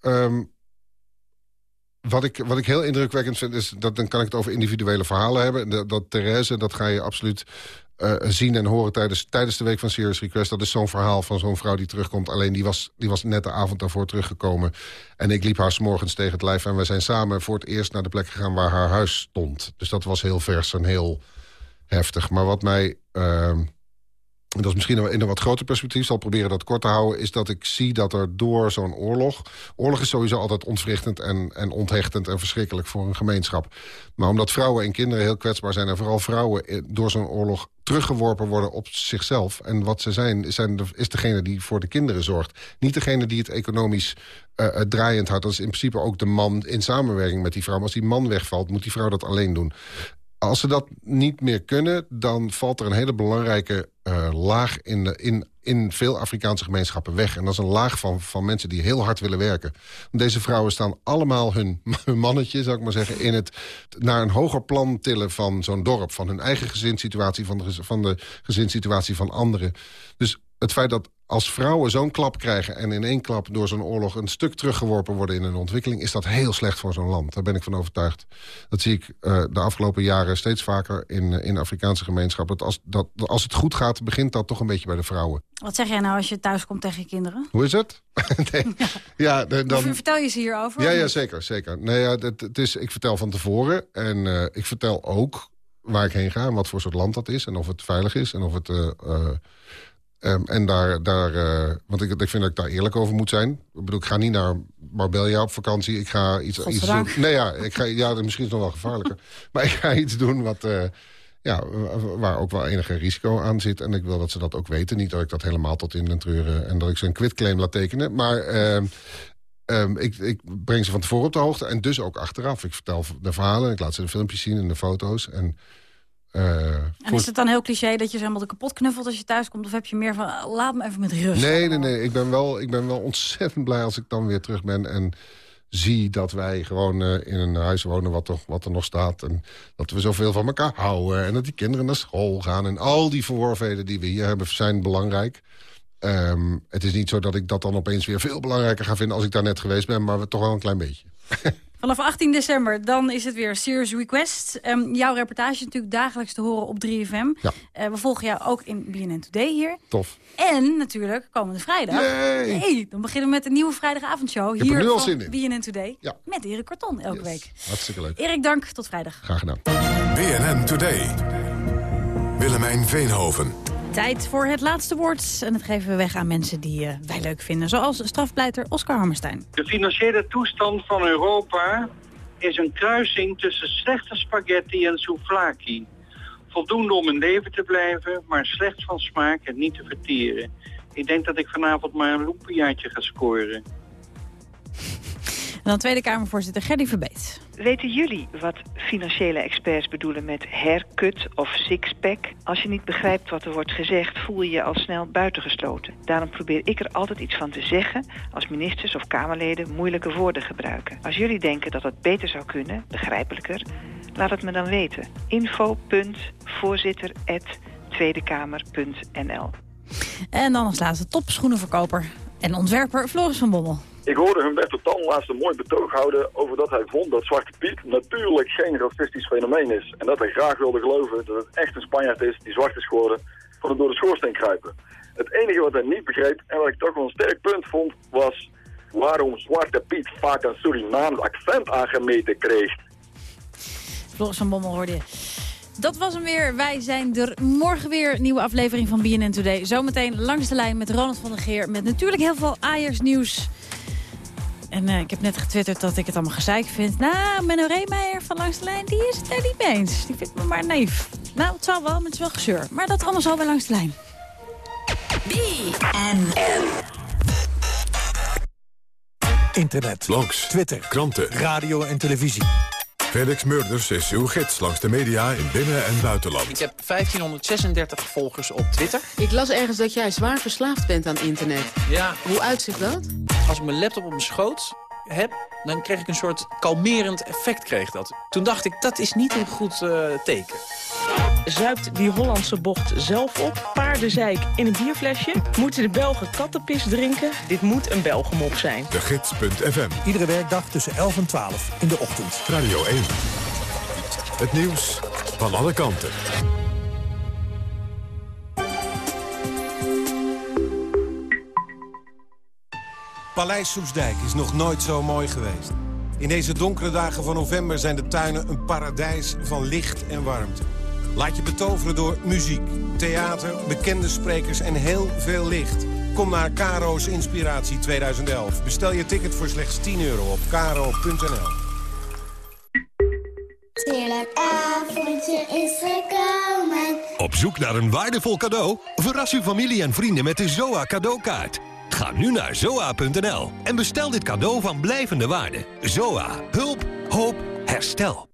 ehm, wat, ik, wat ik heel indrukwekkend vind... is dat dan kan ik het over individuele verhalen hebben. Dat, dat Therese, dat ga je absoluut eh, zien en horen tijdens, tijdens de week van Serious Request. Dat is zo'n verhaal van zo'n vrouw die terugkomt. Alleen die was, die was net de avond daarvoor teruggekomen. En ik liep haar 's morgens tegen het lijf. En we zijn samen voor het eerst naar de plek gegaan waar haar huis stond. Dus dat was heel vers en heel heftig. Maar wat mij... ehm, dat is misschien in een wat groter perspectief, zal proberen dat kort te houden... is dat ik zie dat er door zo'n oorlog... oorlog is sowieso altijd ontwrichtend en, en onthechtend en verschrikkelijk voor een gemeenschap. Maar omdat vrouwen en kinderen heel kwetsbaar zijn... en vooral vrouwen door zo'n oorlog teruggeworpen worden op zichzelf... en wat ze zijn, zijn is degene die voor de kinderen zorgt. Niet degene die het economisch eh, eh, draaiend houdt. Dat is in principe ook de man in samenwerking met die vrouw. Maar als die man wegvalt, moet die vrouw dat alleen doen. Als ze dat niet meer kunnen, dan valt er een hele belangrijke eh, laag in, de, in, in veel Afrikaanse gemeenschappen weg. En dat is een laag van, van mensen die heel hard willen werken. Deze vrouwen staan allemaal hun, hun mannetje, zou ik maar zeggen... in het naar een hoger plan tillen van zo'n dorp. Van hun eigen gezinssituatie, van de, van de gezinssituatie van anderen. Dus het feit dat als vrouwen zo'n klap krijgen... en in één klap door zo'n oorlog een stuk teruggeworpen worden in een ontwikkeling... is dat heel slecht voor zo'n land. Daar ben ik van overtuigd. Dat zie ik eh, de afgelopen jaren steeds vaker in, eh, in Afrikaanse gemeenschappen. Dat als, dat, als het goed gaat, begint dat toch een beetje bij de vrouwen. Wat zeg jij nou als je thuis komt tegen je kinderen? Hoe is het? nee. Ja, de- dan... Of vertel je ze hierover? Ja, ja, zeker. zeker. Nee, ja, het, het is, ik vertel van tevoren. En eh, ik vertel ook waar ik heen ga en wat voor soort land dat is. En of het veilig is en of het... eh, ehm, en daar, daar eh, want ik, ik vind dat ik daar eerlijk over moet zijn. Ik bedoel, ik ga niet naar Marbella op vakantie. Ik ga iets, iets doen. Nee, ja, ik ga, ja, misschien is het nog wel gevaarlijker. maar ik ga iets doen wat, eh, ja, wa- waar ook wel enige risico aan zit. En ik wil dat ze dat ook weten. Niet dat ik dat helemaal tot in den treuren... en dat ik ze een quitclaim laat tekenen. Maar ehm, ehm, ik, ik breng ze van tevoren op de hoogte. En dus ook achteraf. Ik vertel de verhalen. Ik laat ze de filmpjes zien en de foto's. En, En voor- is het dan heel cliché dat je ze helemaal kapot knuffelt als je thuis komt? Of heb je meer van, ah, laat me even met rust? Nee, nee, nee. Ik ben, wel, ik ben wel ontzettend blij als ik dan weer terug ben... en zie dat wij gewoon eh, in een huis wonen wat er, wat er nog staat. En dat we zoveel van elkaar houden. En dat die kinderen naar school gaan. En al die verworvenheden die we hier hebben zijn belangrijk. Ehm, het is niet zo dat ik dat dan opeens weer veel belangrijker ga vinden... als ik daar net geweest ben, maar toch wel een klein beetje. Vanaf 18 december, dan is het weer Serious Request. Ehm, jouw reportage is natuurlijk dagelijks te horen op 3FM. Ja. Eh, we volgen jou ook in BNN Today hier. Tof. En natuurlijk komende vrijdag. Dan beginnen we met een nieuwe vrijdagavondshow. Er hier nu al van in. BNN Today. Ja. Met Erik Korton elke week. Hartstikke leuk. Erik, dank. Tot vrijdag. Graag gedaan. BNN Today. Willemijn Veenhoven. Tijd voor het laatste woord. En dat geven we weg aan mensen die eh, wij leuk vinden. Zoals strafpleiter Oscar Hammerstein. De financiële toestand van Europa is een kruising tussen slechte spaghetti en souvlaki. Voldoende om in leven te blijven, maar slecht van smaak en niet te verteren. Ik denk dat ik vanavond maar een loepiaatje ga scoren. Dan Tweede Kamervoorzitter Gerdy Verbeet. Weten jullie wat financiële experts bedoelen met haircut of sixpack? Als je niet begrijpt wat er wordt gezegd, voel je je al snel buitengesloten. Daarom probeer ik er altijd iets van te zeggen als ministers of Kamerleden moeilijke woorden gebruiken. Als jullie denken dat het beter zou kunnen, begrijpelijker, laat het me dan weten. info.voorzitter.tweedekamer.nl En dan als laatste topschoenenverkoper en ontwerper Floris van Bommel. Ik hoorde Humberto Tan laatst een mooi betoog houden over dat hij vond dat Zwarte Piet natuurlijk geen racistisch fenomeen is. En dat hij graag wilde geloven dat het echt een Spanjaard is die zwart is geworden van het door de schoorsteen kruipen. Het enige wat hij niet begreep en wat ik toch wel een sterk punt vond was waarom Zwarte Piet vaak een Surinaams accent aangemeten kreeg. Floris van Bommel hoorde je. Dat was hem weer. Wij zijn er morgen weer. Nieuwe aflevering van BNN Today. Zometeen langs de lijn met Ronald van der Geer. Met natuurlijk heel veel Ajax nieuws. En eh, ik heb net getwitterd dat ik het allemaal gezeik vind. Nou, Menno Reemeijer van Langs de Lijn, die is het er niet mee eens. Die vindt me maar naïef. Nou, het zal wel, maar het is wel gezeur. Maar dat allemaal al bij Langs de Lijn. BNN. Internet. Langs. Twitter. Kranten. Radio en televisie. Felix Murders is uw gids langs de media in binnen- en buitenland. Ik heb 1536 volgers op Twitter. Ik las ergens dat jij zwaar verslaafd bent aan internet. Ja. Hoe uitzicht dat? Als ik mijn laptop op mijn schoot heb, dan kreeg ik een soort kalmerend effect. Kreeg dat. Toen dacht ik, dat is niet een goed eh, teken zuipt die Hollandse bocht zelf op. paardenzijk in een bierflesje. Moeten de Belgen kattenpis drinken? Dit moet een Belgemop zijn. De Gids.fm. Iedere werkdag tussen 11 en 12 in de ochtend. Radio 1. Het nieuws van alle kanten. Paleis Soesdijk is nog nooit zo mooi geweest. In deze donkere dagen van november zijn de tuinen een paradijs van licht en warmte. Laat je betoveren door muziek, theater, bekende sprekers en heel veel licht. Kom naar Caro's Inspiratie 2011. Bestel je ticket voor slechts 10 euro op caro.nl. Heerlijk avondje is gekomen. Op zoek naar een waardevol cadeau? Verras uw familie en vrienden met de ZOA cadeaukaart. Ga nu naar zoa.nl en bestel dit cadeau van blijvende waarde. ZOA. Hulp. Hoop. Herstel.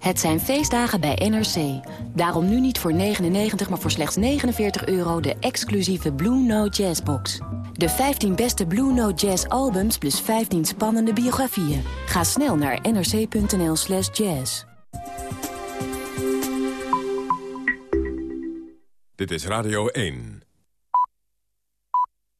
Het zijn feestdagen bij NRC. Daarom nu niet voor 99, maar voor slechts 49 euro de exclusieve Blue Note Jazz box. De 15 beste Blue Note Jazz albums plus 15 spannende biografieën. Ga snel naar nrc.nl slash jazz. Dit is Radio 1.